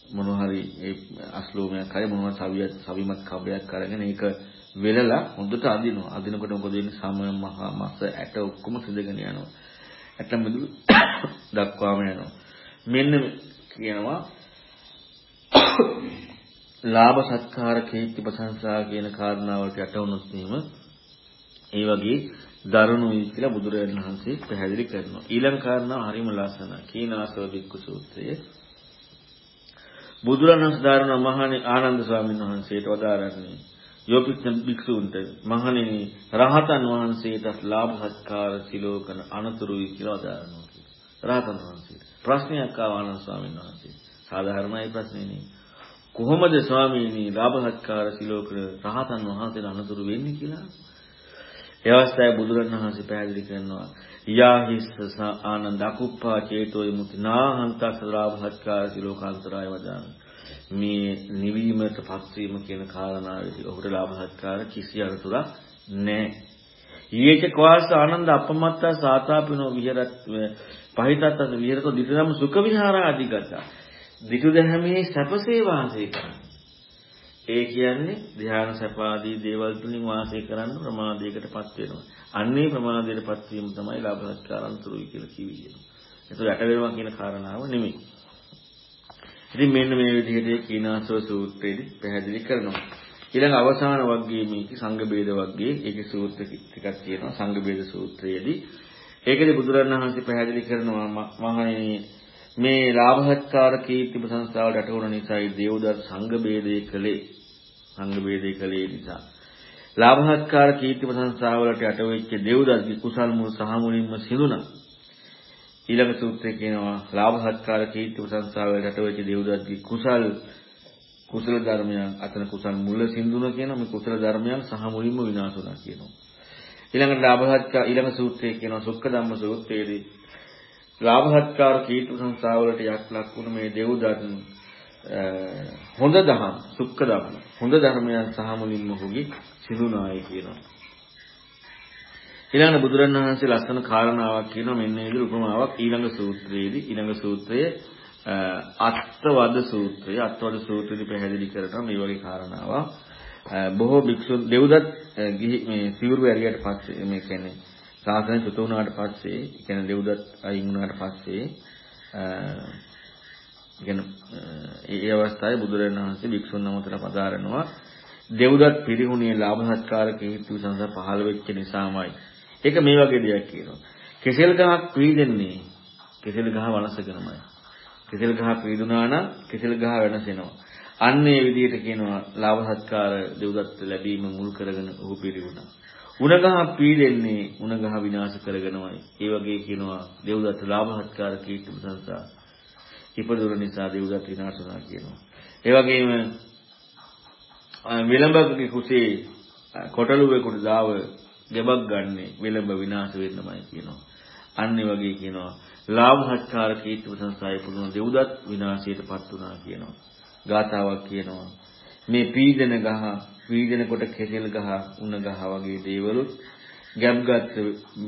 [SPEAKER 1] මොනවා හරි ඒ අස්ලෝමයක් හරි මොනවා සවියක් සවිමත් කබයක් අරගෙන ඒක වෙලලා හොඳට අදිනවා. අදිනකොට මොකද වෙන්නේ? සම මහා මස ඇට ඔක්කොම සිඳගෙන යනවා. ඇට මිදුළු දක්වාම යනවා. මෙන්න කියනවා ලාභ සත්කාර කීර්ති ප්‍රශංසා කියන කාරණාවලට යට වුණොත් එහෙම ඒ වගේ දරුණුයි කියලා බුදුරජාණන් වහන්සේ පැහැදිලි කරනවා. ඊළඟ කාරණාව හරිම ලස්සනයි. කීනාසව බික්කු සූත්‍රයේ බුදුරණස් දාරුණ මහණේ ආනන්ද ස්වාමීන් වහන්සේට වදාරන්නේ යෝපිත් භික්ෂූන්ට මහණෙනි රහතන් වහන්සේට ලාභ සත්කාර සිලෝකන අනතුරුයි කියලා වදාරනවා රහතන් වහන්සේට. ප්‍රශ්නයක් ආව ආනන්ද ස්වාමීන් වහන්සේ. සාධාරණයි ප්‍රශ්නේ නේ කොහොමද ස්වාමීනි ලාභ සත්කාර සිලෝකන රහතන් වහන්සේට අනතුරු වෙන්නේ කියලා? ඒ අවස්ථාවේ බුදුරණවහන්සේ පැහැදිලි කරනවා යාහිස්ස ආනන්ද අකුප්පා චේතෝ යමුති නාහන්තක් ලාභ සත්කාර සිලෝකාන්තරය වදාන මේ නිවීමට පත්වීම කියන කාරණාවේදී ඔහුට ලාභ සත්කාර කිසි අරතුරක් නැහැ. ඊයේක කවාස ආනන්ද අපමත්ත සාතාපිනෝ විහෙරත් පහිතත් විහෙරතෝ දිටනම් සුඛ විහාරා අධිගත. දිටු දැහැමේ සැපසේ වාසය කරන. ඒ කියන්නේ ධ්‍යාන සපාදී දේවල් තුලින් වාසය කරන්න ප්‍රමාදයකටපත් වෙනවා. අන්නේ ප්‍රමාදයටපත් වීම තමයි ලාභ සත්කාර අන්තරුයි කියලා කිව්වේ. ඒක යට වෙනවා කියන කාරණාව නෙමෙයි. ඉතින් මෙන්න මේ විදිහට කීනාසව සූත්‍රයේදී පැහැදිලි කරනවා. ඊළඟ අවසාන වර්ගයේ මේක සංඝ බේද වර්ගයේ ඒකේ සූත්‍ර ටිකක් තියෙනවා සංඝ බේද සූත්‍රයේදී. ඒකදී බුදුරණවහන්සේ පැහැදිලි කරනවා මහණෙනි මේ ලාභහත්කාර කීර්ති ප්‍රශංසාවට අටවුන නිසායි දේවදත් සංඝ බේදේ කළේ. සංඝ බේදේ කළේ නිසා. ලාභහත්කාර කීර්ති ප්‍රශංසාවලට යටවෙච්ච දේවදත්ගේ කුසල් මුල් සහ මුලින්ම සිඳුණා. ඊළඟ සූත්‍රයේ කියනවා ලාභ සත්කාර කීර්ති ප්‍රශංසා වලට රටවෙච්ච දේවදත්ගේ කුසල් කුසල ධර්මයන් අතන කුසල් මුල සිඳුන කියනවා මේ කුසල ධර්මයන් සහ මුලින්ම විනාශ වුණා කියනවා. ඊළඟට ලාභ සත්කාර ඊළඟ සූත්‍රයේ කියනවා සුක්ඛ ධම්ම සූත්‍රයේදී ලාභ සත්කාර කීර්ති ප්‍රශංසා වලට යක් ලක් වුණ මේ දේවදත් හොඳ දහම් සුක්ඛ ධම්ම හොඳ ධර්මයන් සහ මුලින්ම ඔහුගේ සිඳුනායි කියනවා. ඊළඟ බුදුරණවහන්සේ ලස්සන කාරණාවක් කියනවා මෙන්න මේ විදිහට උපමාවක්. ඊළඟ සූත්‍රයේදී ඊළඟ සූත්‍රයේ අත්වද සූත්‍රය. අත්වද සූත්‍රයේදී පැහැදිලි කරනවා මේ වගේ කාරණාවක්. බොහෝ භික්ෂුන් දෙව්දත් ගිහි මේ සිවුරු ඇරියට පස්සේ මේ කියන්නේ සාසනය චුත වුණාට පස්සේ කියන්නේ දෙව්දත් අයින් වුණාට පස්සේ කියන්නේ ඒ අවස්ථාවේ බුදුරජාණන් වහන්සේ භික්ෂුන් නමතර පදාරනවා. දෙව්දත් පිරිහුණේ ලාභ සත්කාර කීර්ති සංස පහළ වෙච්ච නිසාමයි. ඒක මේ වගේ දෙයක් කියනවා. කෙසෙල් ගහක් පීදෙන්නේ කෙසෙල් ගහ වනසගෙනමයි. කෙසෙල් ගහ පීදුනා නම් කෙසෙල් ගහ වෙනසෙනවා. අන්න ඒ විදිහට කියනවා ලාභ සත්කාර දෙව්දත්ත ලැබීම මුල් කරගෙන ඔහු පිළිවුණා. උණ ගහ පීඩෙන්නේ උණ ගහ විනාශ කරගෙනමයි. ඒ වගේ කියනවා දෙව්දත්ත ලාභ සත්කාර කීර්ති ප්‍රශංසා ඉපදුන නිසා දෙව්දත්ත විනාශ වුණා කියනවා. ඒ වගේම විලම්බකගේ කුසේ කොටලුවෙකුට දාව ගැබක් ගන්නෙ විලම්බ විනාශ වෙන්නමයි කියනවා. අන්න වගේ කියනවා ලාභ සත්කාර කීර්ති ප්‍රශංසාය පුදුන දෙව්දත් විනාශයටපත් වුණා කියනවා. ගාතාවක් කියනවා මේ පීඩන ගහ පීඩන කොට කෙසෙල් ගහ උණ ගහ වගේ දේවලුත් ගැබ්ගත්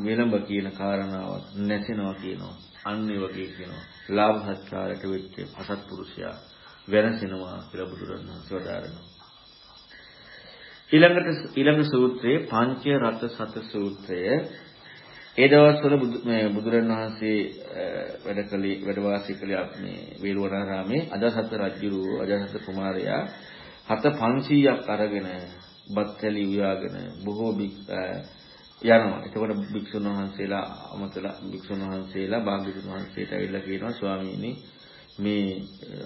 [SPEAKER 1] විලම්බ කියන කාරණාවක් නැසෙනවා කියනවා. අන්න වගේ කියනවා ලාභ සත්කාරයට වෙච්ච අසත්පුරුෂයා වෙනසෙනවා කියලා බුදුරණවහන්සේ වදාරනවා. ඊළඟට ඊළඟ සූත්‍රයේ පංච රත සත සූත්‍රය ඒ දවස්වල බුදුරණවහන්සේ වැඩ කළේ වැඩ වාසය කළේ මේ වේළුවනාරාමේ අජාසත් රජුරු අජාසත් කුමාරයා හත 500ක් අරගෙන බත්කලි උයාගෙන බොහෝ යනවා. එතකොට භික්ෂුන් වහන්සේලා අමතලා භික්ෂුන් වහන්සේලා භාග්‍යවතුන් වහන්සේට ඇවිල්ලා කියනවා ස්වාමීනි මේ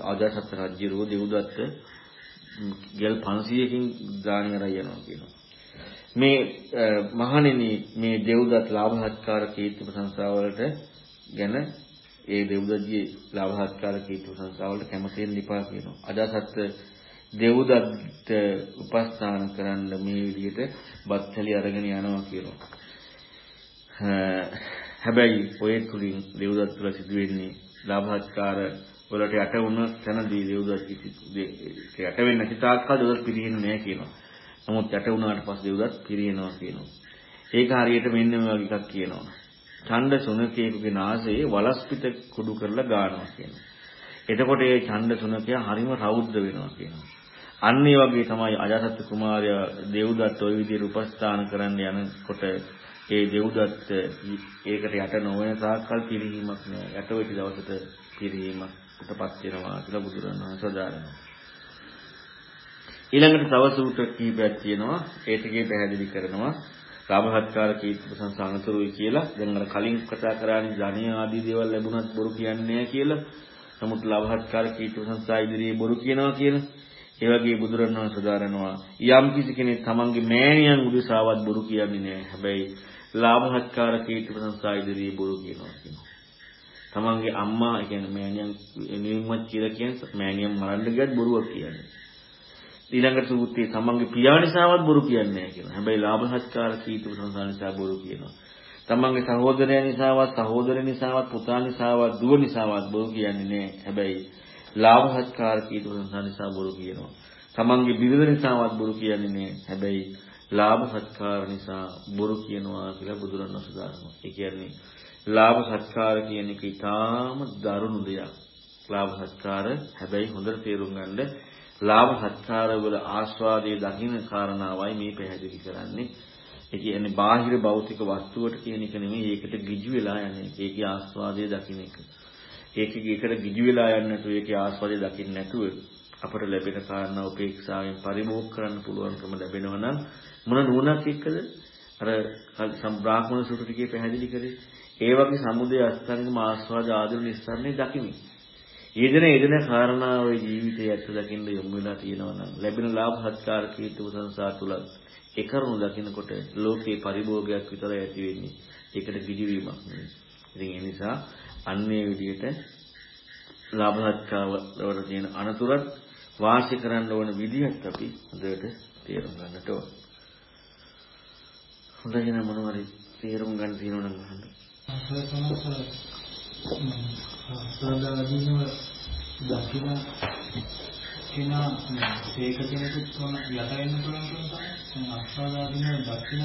[SPEAKER 1] අජාසත් රජුරු දෙව්දත්ත ගල් 500කින් දානි අරන් යනවා කියනවා. මේ මහණෙනි මේ දෙව්දත් ලාභහත්කාර කීර්ති ප්‍රශංසා වලට ගැන ඒ දෙව්දත්ගේ ලාභහත්කාර කීර්ති ප්‍රශංසා වලට කැමතිෙන් ලිපා කියනවා. අජාසත් දෙව්දත්ට උපස්ථාන කරන්න මේ විදිහට බත්හැලි අරගෙන යනවා කියනවා. හැබැයි ඔය තුලින් දෙව්දත් තුල සිදුවෙන්නේ ලාභහත්කාර වලට යට වුණ තැනදී දෙව්දත් යට වෙන්නේ නැති තාක්කල් දෙව්දත් පිරිහෙන්නේ නැහැ කියනවා. නමුත් යට වුණාට පස්සේ දෙව්දත් පිරිනනවා කියනවා. ඒක හරියට මෙන්න මේ වගේ එකක් කියනවා. ඡණ්ඩ සුනකයෙකුගේ නාසයේ වලස්පිත කුඩු කරලා ගන්නවා කියනවා. එතකොට ඒ ඡණ්ඩ සුනකයා හරිම රෞද්‍ර වෙනවා කියනවා. අන්න ඒ වගේ තමයි අජාසත් කුමාරයා දෙව්දත් ওই විදිහට උපස්ථාන කරන්න යනකොට ඒ දෙව්දත් ඒකට යට නොවන තාක්කල් පිරිහීමක් නෑ. යට වෙච්ච දවසට පිරිහීමකටපත් වෙනවා කියලා බුදුරණවහන්සේ සදාරනවා. ඊළඟට තව සූත්‍ර කීපයක් තියෙනවා. ඒ ටිකේ පැහැදිලි කරනවා. රාමහත්කාර කීර්ති ප්‍රශංසා අනතුරුයි කියලා. දැන් අර කලින් කතා කරානේ ධනිය ආදී දේවල් ලැබුණත් බොරු කියන්නේ නැහැ කියලා. නමුත් ලාභහත්කාර කීර්ති ප්‍රශංසා ඉදිරියේ බොරු කියනවා කියලා. ඒ වගේ බුදුරණවහන්සේ සදාරනවා යම් කිසි කෙනෙක් තමන්ගේ මෑණියන් උදෙසාවත් බොරු කියන්නේ නැහැ. හැබැයි ලාභහත්කාර කීර්ති ප්‍රශංසා ඉදිරියේ බොරු කියනවා කියනවා. තමන්ගේ අම්මා කියන්නේ මෑණියන් නිවිමත් කියලා කියන්නේ මෑණියන් මරන්න ගියත් බොරුවක් කියන්නේ. ඊළඟට සූත්‍රයේ තමන්ගේ පියා නිසාවත් බොරු කියන්නේ නැහැ කියනවා. හැබැයි ලාභ සත්කාර කීතු සංසාර නිසා බොරු කියනවා. තමන්ගේ සහෝදරයා නිසාවත් සහෝදරය නිසාවත් පුතා නිසාවත් දුව නිසාවත් බොරු කියන්නේ නැහැ. හැබැයි ලාභ සත්කාර කීතු සංසාර නිසා බොරු කියනවා. තමන්ගේ බිරිඳ නිසාවත් බොරු කියන්නේ නැහැ. හැබැයි ලාභ සත්කාර නිසා බොරු කියනවා කියලා බුදුරණවහන්සේ දානවා. ඒ කියන්නේ ලාභ සත්කාර කියන එක ඊටාම දරුණු දෙයක්. ලාභ සත්කාර හැබැයි හොඳට තේරුම් ගන්න ලාභ සත්කාර වල ආස්වාදයේ දකින්න කාරණාවයි මේ පැහැදිලි කරන්නේ. ඒ කියන්නේ බාහිර භෞතික වස්තුවට කියන එක නෙමෙයි ඒකට ගිජු වෙලා යන්නේ. ඒකේ ආස්වාදයේ දකින්න එක. ඒකේ ඒකට ගිජු වෙලා යන්නේ නැතුව ඒකේ ආස්වාදයේ දකින්න නැතුව අපට ලැබෙන කාරණා උපේක්ෂාවෙන් පරිභෝග කරන්න පුළුවන්කම ලැබෙනවා නම් මොන නුවණක් එක්කද? අර සම්බ්‍රාහ්මණ සූත්‍රයේ පැහැදිලි කරේ ඒ වගේ සමුදය අස්තංගම ආස්වාද ආදින නිස්සාරණේ දකිමි. යෙදෙන යෙදෙන කාරණාවේ ජීවිතයේ ඇත්ත දකින්න යොමු වෙලා තියෙනවා නම් ලැබෙන ලාභ සත්කාර කීර්ති ප්‍රශංසා තුල ඒ කරුණු දකිනකොට ලෝකේ පරිභෝගයක් විතරයි ඇති වෙන්නේ. ඒකට ගිජවීමක් නෙවෙයි. ඉතින් ඒ නිසා අන්නේ විදිහට ලාභ සත්කාර වල තියෙන අනතුරත් වාසි කරන්න ඕන විදිහත් අපි හොඳට තේරුම් ගන්නට ඕන. හොඳයි නේද මොනවද තේරුම් ගන්න තියෙනවනම් අහන්න.
[SPEAKER 2] සාදාදීනව දකින කෙනා මේක කෙනෙකුත් තෝන යට වෙන්න පුළුවන් කියලා තමයි අස්වාදාදීනව දකින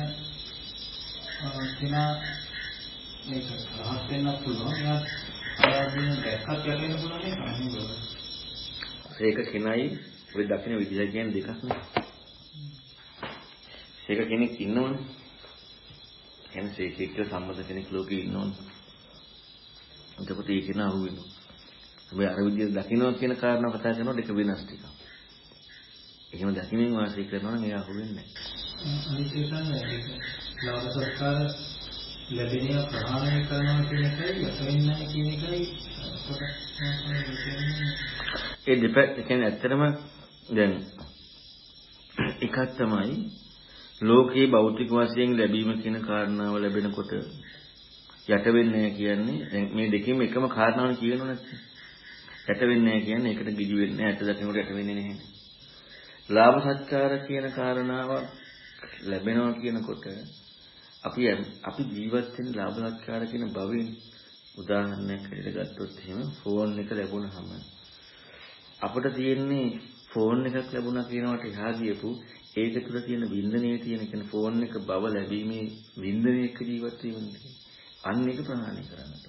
[SPEAKER 2] කෙනා මේක රහත් වෙන්න පුළුවන් එයා ආදාදීන දැක්කත් යට වෙන්න පුළුවන් ඒක අනිවාර්යයි
[SPEAKER 1] ඒක කෙනයි ඔය දකින විදිහ කියන්නේ දෙකක් නේ. ඒක කෙනෙක් ඉන්නවනේ. එන්නේ සීක්‍රික සම්මත කෙනෙක් ලෝකේ ඉන්නවනේ එතකොට ඒක න අහුවෙනවා. හැබැයි අර විදිහට දකින්නවා කියන කාරණාව කතා කරනකොට ඒක වෙනස් ටිකක්. එහෙම දකින්න වාසය කරනවා නම් ඒක අහුවෙන්නේ නැහැ.
[SPEAKER 2] අනිත් එක තමයි ලාභ සත්කාර ලැබෙනිය ප්‍රහාණය කරනවා කියන එකයි යතරින් නැහැ කියන එකයි
[SPEAKER 1] ඒ දෙපැත්ත කියන්නේ ඇත්තටම දැන් එකක් තමයි ලෝකේ භෞතික වශයෙන් ලැබීම කියන කාරණාව ලැබෙනකොට යට වෙන්නේ කියන්නේ දැන් මේ දෙකෙන්ම එකම කාරණාවනේ කියනෝ නැත්නම්. යට වෙන්නේ කියන්නේ ඒකට ගිජු වෙන්නේ ඇත්ත දකින්නට යට වෙන්නේ නැහැ. ලාභ සත්කාර කියන කාරණාව ලැබෙනවා කියනකොට අපි අපි ජීවත් වෙන ලාභ සත්කාර කියන භවෙන් උදාහරණයක් හැටියට ගත්තොත් එහෙම ෆෝන් එක ලැබුණාම අපිට තියෙන්නේ ෆෝන් එකක් ලැබුණා කියනවට එහා ගියපු ඒක තුළ තියෙන වින්දනයේ තියෙන කියන ෆෝන් එක බව ලැබීමේ වින්දනයක ජීවත් වීමනේ අන්න ඒක ප්‍රහාණය කරන්නට.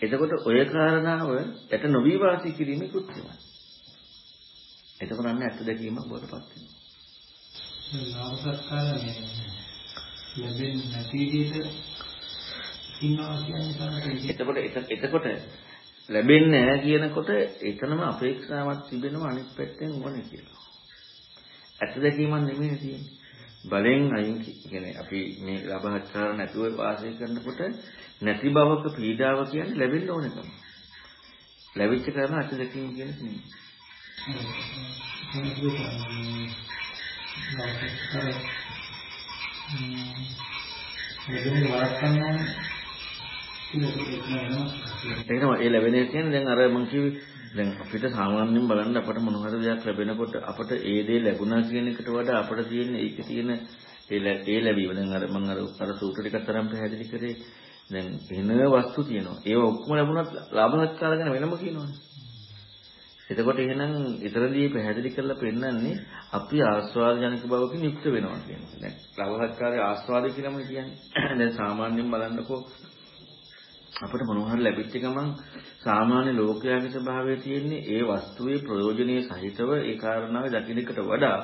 [SPEAKER 1] එතකොට ඔය කාරණාව යට නොවි වාසී කිරීමේ කෘත්‍යමයි. එතකොට අන්න ඇත්ත දැකීමක් බවටපත් වෙනවා.
[SPEAKER 2] ලාභ සත්කාර ලැබෙන්නේ නැති විදිහට ඉන්නවා කියන්නේ
[SPEAKER 1] එතකොට එතකොට ලැබෙන්නේ නැහැ කියනකොට එතනම අපේක්ෂාවක් තිබෙනවා අනිත් පැත්තෙන් ඕනේ කියලා. ඇත්ත දැකීමක් නෙමෙයි තියෙන්නේ. බලෙන් අයින් කියන්නේ අපි මේ ලබහත්කාර නැතුව වාසය කරනකොට නැති බවක පීඩාව කියන්නේ ලැබෙන්න ඕන එකම. ලැබිච්ච කරන අත්දැකීම කියන එක නෙමෙයි.
[SPEAKER 2] ලැබෙන වරක්කන්න
[SPEAKER 1] ඒක තමයි ඒ ලැබෙන එක කියන්නේ දැන් අර මං කිව්වේ දැන් අපිට සාමාන්‍යයෙන් බලන්න අපට මොන හරි දෙයක් ලැබෙනකොට අපට ඒ දේ ලැබුණා කියන එකට වඩා අපට තියෙන ඒකේ තියෙන ඒ ලැබීම දැන් අර මම අර අර සූත්‍ර ටිකක් තරම් පැහැදිලි කරේ දැන් වෙන වස්තු තියෙනවා. ඒව ඔක්කොම ලැබුණත් ලාභ සත්කාර ගැන වෙනම කියනවනේ. එතකොට එහෙනම් ඊතරදී පැහැදිලි කරලා පෙන්නන්නේ අපි ආස්වාද ජනක බවකින් යුක්ත වෙනවා කියන්නේ. දැන් ලාභ සත්කාරයේ ආස්වාද කියලාම කියන්නේ. දැන් සාමාන්‍යයෙන් බලන්නකෝ අපිට මොනවා හරි ලැබිච්ච ගමන් සාමාන්‍ය ලෝකයාගේ ස්වභාවය තියෙන්නේ ඒ වස්තුවේ ප්‍රයෝජනීය සහිතව ඒ කාරණාව දකින්නකට වඩා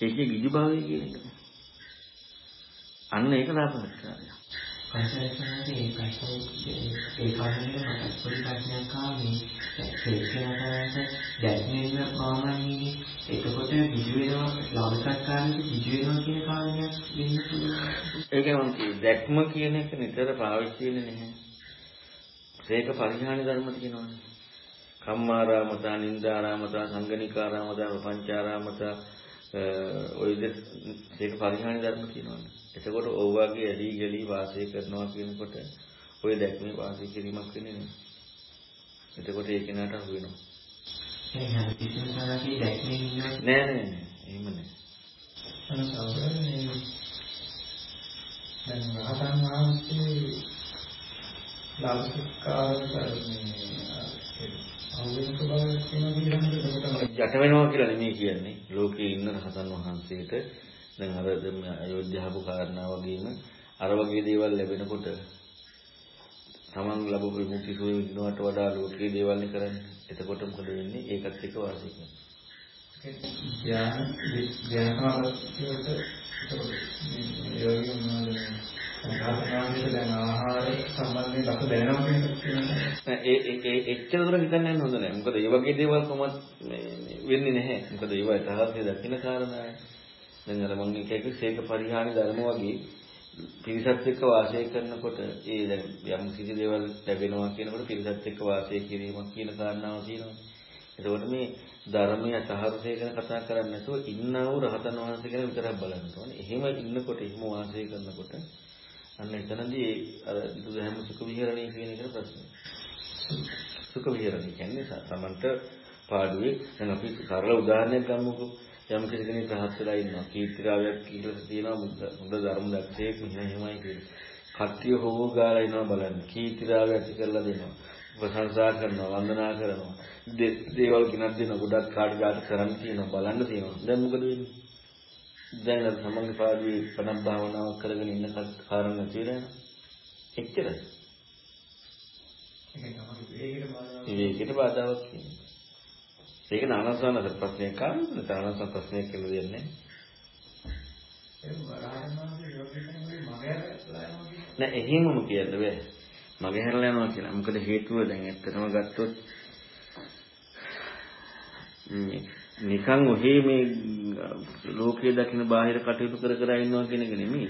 [SPEAKER 1] ඒකේ ගිජු භාවය කියන එක. අන්න ඒක ලාභකත්වය.
[SPEAKER 3] පස්සෙන්සනාදී ඒ ප්‍රශ්නේ ඒ කාරණේ මට පොඩි ප්‍රශ්නයක් ආවේ ශේෂ්ඨයන්ට දැක්මෙන්න ප්‍රාමණී එතකොට විජු වෙනවා ලාභ සත්කාරෙට විජු වෙනවා කියන කාරණයක් වෙන්න පුළුවන්.
[SPEAKER 1] ඒක නම් දැක්ම කියන එක නිතර පාවිච්චි වෙන්නේ නැහැ. ඒක පරිහානි ධර්ම කියනවනේ. කම්මාරාමතා, නින්දාරාමතා, සංගනිකාරාමතා, පංචාරාමතා ඔය දෙක ඒක පරිහානි ධර්ම කියනවනේ. එතකොට ඔව් වගේ ඇලී ගලී වාසය කරනවා කියනකොට ඔය දැක්මේ වාසය කිරීමක් වෙන්නේ නෑ. එතකොට ඒ කෙනාට අහු වෙනවා.
[SPEAKER 3] එහෙනම් තරමකින් දැක්මේ ඉන්නවා
[SPEAKER 1] නෑ නෑ නෑ. එහෙම නෑ.
[SPEAKER 2] සාමාන්‍යයෙන් දැන් රහතන් වහන්සේ ලාභසත්කාර අවුලක බව කියන විදිහට
[SPEAKER 1] යට වෙනවා කියලා නෙමෙයි කියන්නේ. ලෝකේ ඉන්න රහතන් වහන්සේට දැන් අර අයෝධ්‍යාවු කාරණා වගේම අර වගේ දේවල් ලැබෙනකොට තමන් ලැබපු විමුක්ති සුවය විඳිනවට වඩා ලෝකයේ දේවල් කරන්නේ. එතකොට මොකද වෙන්නේ? ඒකත් එක්ක වාසය කරනවා.
[SPEAKER 2] ධ්‍යාන ධ්‍යානවලට ඒ වගේ මොනවද සාමාන්‍යයෙන් දැන් ආහාර සම්බන්ධයෙන් අප දැනනවා කියන්නේ
[SPEAKER 1] ඒ ඒ එච්චර දුර හිතන්න යන්න හොඳ නැහැ. මොකද මේ වගේ දේවල් කොහොමද වෙන්නේ නැහැ. මොකද ඒවා යථාර්ථය දකින්න කාරණායි. දැන් අර මම එක එක ශේක පරිහානි ධර්ම වගේ පිරිසත් එක්ක වාසය කරනකොට ඒ දැන් යම් කිසි දේවල් ලැබෙනවා කියනකොට පිරිසත් එක්ක වාසය කිරීමක් කියන කාරණාව තියෙනවා. එතකොට මේ ධර්මයේ අතහරුසේ ගැන කතා කරන්නේ නැතුව ඉන්නා වූ රහතන් වහන්සේ ගැන විතරක් බලන්න ඕනේ. එහෙම ඉන්නකොට එහෙම වාසය කරනකොට අන්න එතනදී අර බුදුදහම සුඛ විහරණය කියන එකට ප්‍රශ්නේ. සුඛ විහරණය කියන්නේ සමන්ත පාඩුවේ දැන් අපි සරල උදාහරණයක් ගමුකෝ. යම් කෙනෙක් රහත් වෙලා ඉන්නවා. කීර්තිරාවයක් කියලා තියෙනවා හොඳ ධර්ම දක්ෂයෙක් මෙහෙම එහෙමයි කියලා. කට්ටිය හොෝ ගාලා ඉනවා බලන්න. කීර්තිරාවය ඇති කරලා දෙනවා. ප්‍රශංසා කරනවා, වන්දනා කරනවා. දේවල් ගිනක් දෙනවා. ගොඩක් කාට ගාට කරන්න තියෙනවා. බලන්න තියෙනවා. දැන් මොකද වෙන්නේ? දැන් අර සමන්ගේ පාඩුවේ පණක් භාවනාවක් කරගෙන ඉන්න කාරණ වෙලා එච්චරයි. ඒකේට බාධාවක් කියන්නේ. ඒක නානසන ප්‍රශ්නයක් කාරණා නානසන ප්‍රශ්නයක් කියලා දෙන්නේ. නෑ එහෙමම කියන්න බෑ. මගේ හැරලා යනවා කියලා. මොකද හේතුව දැන් ඇත්තටම ගත්තොත් නිකන් ඔහේ මේ ලෝකයේ දකින්න බාහිර කටයුතු කර කර ඉන්නවා කියන එක නෙමෙයි.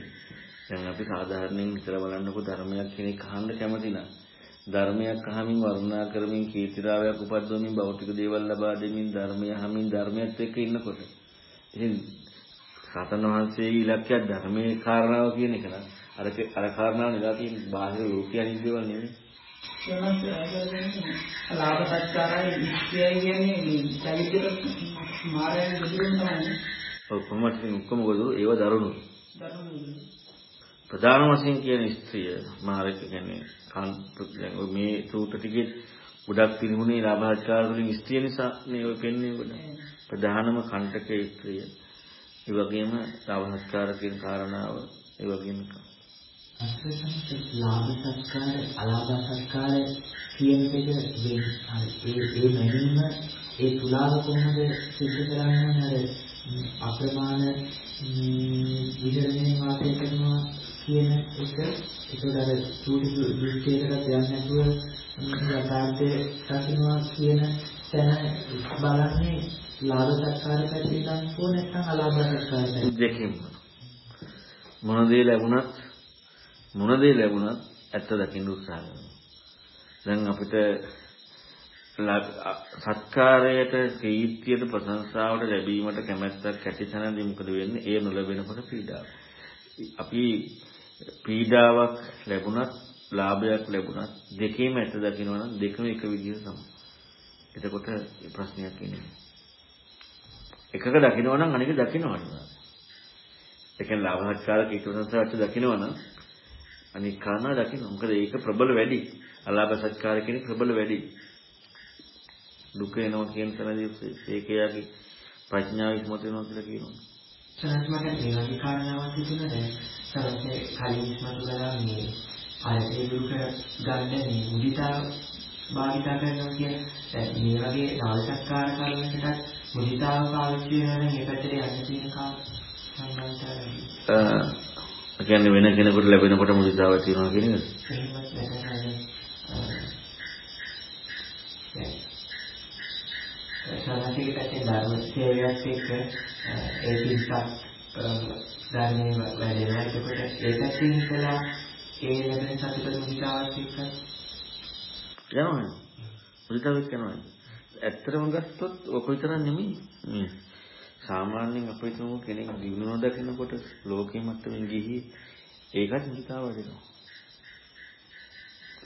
[SPEAKER 1] දැන් අපි සාධාරණයෙන් හිතලා බලන්නකො ධර්මයක් කෙනෙක් අහන්න කැමති නම් ධර්මයක් අහමින් වර්ණනා කරමින් කීර්තිරාවයක් උපද්දවමින් භෞතික දේවල් ලබා දෙමින් ධර්මය අහමින් ධර්මයත් එක්ක ඉන්නකොට ඉතින් සතන වහන්සේගේ ඉලක්කය ධර්මයේ කාරණාව කියන එක නම් අර අර කාරණාව නෙලා තියෙන බාහිර ලෝකයේ අනිත් දේවල් නෙමෙයි.
[SPEAKER 4] ලාභ සත්කාරයි ඉස්තියයි කියන්නේ මේ චෛත්‍යක මායයෙන් දෙදුම් තමයි.
[SPEAKER 1] ඔව් කොහොමද ඔක්කොම ගොඩ ඒව
[SPEAKER 4] දරුණු.
[SPEAKER 1] ප්‍රධාන වශයෙන් කියන ස්ත්‍රිය මාරක කියන්නේ කාන්ත මේ සූත්‍ර ටිකේ ගොඩක් පිළිමුණේ ලාභාචාර වලින් ස්ත්‍රිය නිසා මේ ඔය පෙන්න්නේ ගොඩ. ප්‍රධානම කණ්ඩකයේ ස්ත්‍රිය. ඒ වගේම ලාභාචාර කියන කාරණාව ඒ වගේම
[SPEAKER 3] ලාභ සත්කාර අලාභ සත්කාර කියන එක මේ ඒ ඒ මැනීම ඒ තුලාව කොහොමද සිද්ධ කරන්නේ අර අප්‍රමාණ විදර්ශනයේ වාසය කරනවා කියන එක ඒකට අර චූටි දෘෂ්ටියකට යන්නේ නැතුව යථාර්ථයේ දකින්නවා කියන තැන බලන්නේ ලාභ සත්කාර පැත්තේ නම් ඕන නැත්නම් අලාභ සත්කාර පැත්තේ
[SPEAKER 1] දෙකෙන්ම මොන දේ ලැබුණත් මොන දේ ලැබුණත් ඇත්ත දකින්න උත්සාහ කරනවා. දැන් අපිට සත්කාරයට කීර්තියට ප්‍රශංසාවට ලැබීමට කැමැත්තක් ඇති තැනදී මොකද වෙන්නේ? ඒ නොලැබෙනකොට පීඩාව. අපි පීඩාවක් ලැබුණත් ලාභයක් ලැබුණත් දෙකේම ඇත දකිනවා නම් දෙකම එක විදිහට තමයි. එතකොට ප්‍රශ්නයක් එන්නේ. එකක දකිනවා නම් අනික දකිනවා නේ. ඒ කියන්නේ ලාභ සත්කාර කීටුසංසාරට දකිනවා නම් අනික කාරණා දකින්න. මොකද ඒක ප්‍රබල වැඩි. අලාභ සත්කාර කෙනෙක් ප්‍රබල වැඩි. දුක එනවා කියන තැනදී ඒකයාගේ ප්‍රඥාව ඉස්මතු වෙනවා කියලා කියනවා.
[SPEAKER 3] සනත් මට මේ වගේ කාරණාවක් තිබුණා දැන් සනත් කලින් ඉස්මතු කළා මේ අරේ දුරු කර ගන්න මේ මුදිතාව භාවිතා කරනවා කියන දැන් මේ වගේ ලාභ සත්කාර කර්මයකටත් මුදිතාව පාවිච්චි වෙනවා නම් ඒ පැත්තට යන්න තියෙන කාල සම්බන්ධතාවය
[SPEAKER 1] කියන්නේ වෙන කෙනෙකුට ලැබෙනකොට මුදිතාව තියෙනවා කියන එක.
[SPEAKER 3] සමාජික පැත්තේ ධර්ම සේවයක් එක්ක ඒ පිටක් ධර්මයේ වැඩෙනවා. එතකොට ඒ පැත්තෙන් ඉතලා ඒ ලැබෙන සතුට මුදිතාවත් එක්ක
[SPEAKER 1] යනවා. මුදිතාවත් යනවා. ඇත්තටම ගත්තොත් ඔක විතර නෙමෙයි. සාමාන්‍යයෙන් අපේ තුමු කෙනෙක් දිනුන දකිනකොට ලෝකෙ මට්ටමින් ගිහි ඒකත් මුදිතාව වැඩෙනවා.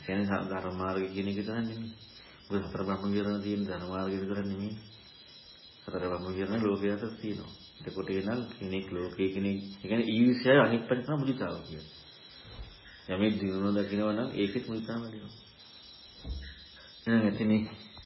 [SPEAKER 1] කියන්නේ ධර්ම මාර්ගය කියන එක විතර නෙමෙයි. මොකද සතර බ්‍රහ්ම විහරණ තියෙන ධර්ම මාර්ගය විතර නෙමෙයි. සතර බ්‍රහ්ම විහරණ ලෝකයට තියෙනවා. එතකොට එනං කෙනෙක් ලෝකයේ කෙනෙක් ඒ කියන්නේ ඊර්ෂ්‍යාව අනිත් පැත්ත තමයි මුදිතාව කියන්නේ. යමෙක් දිනුන දකිනවා නම් ඒකෙත් මුදිතාව වැඩෙනවා. එහෙනම් ඇතිනේ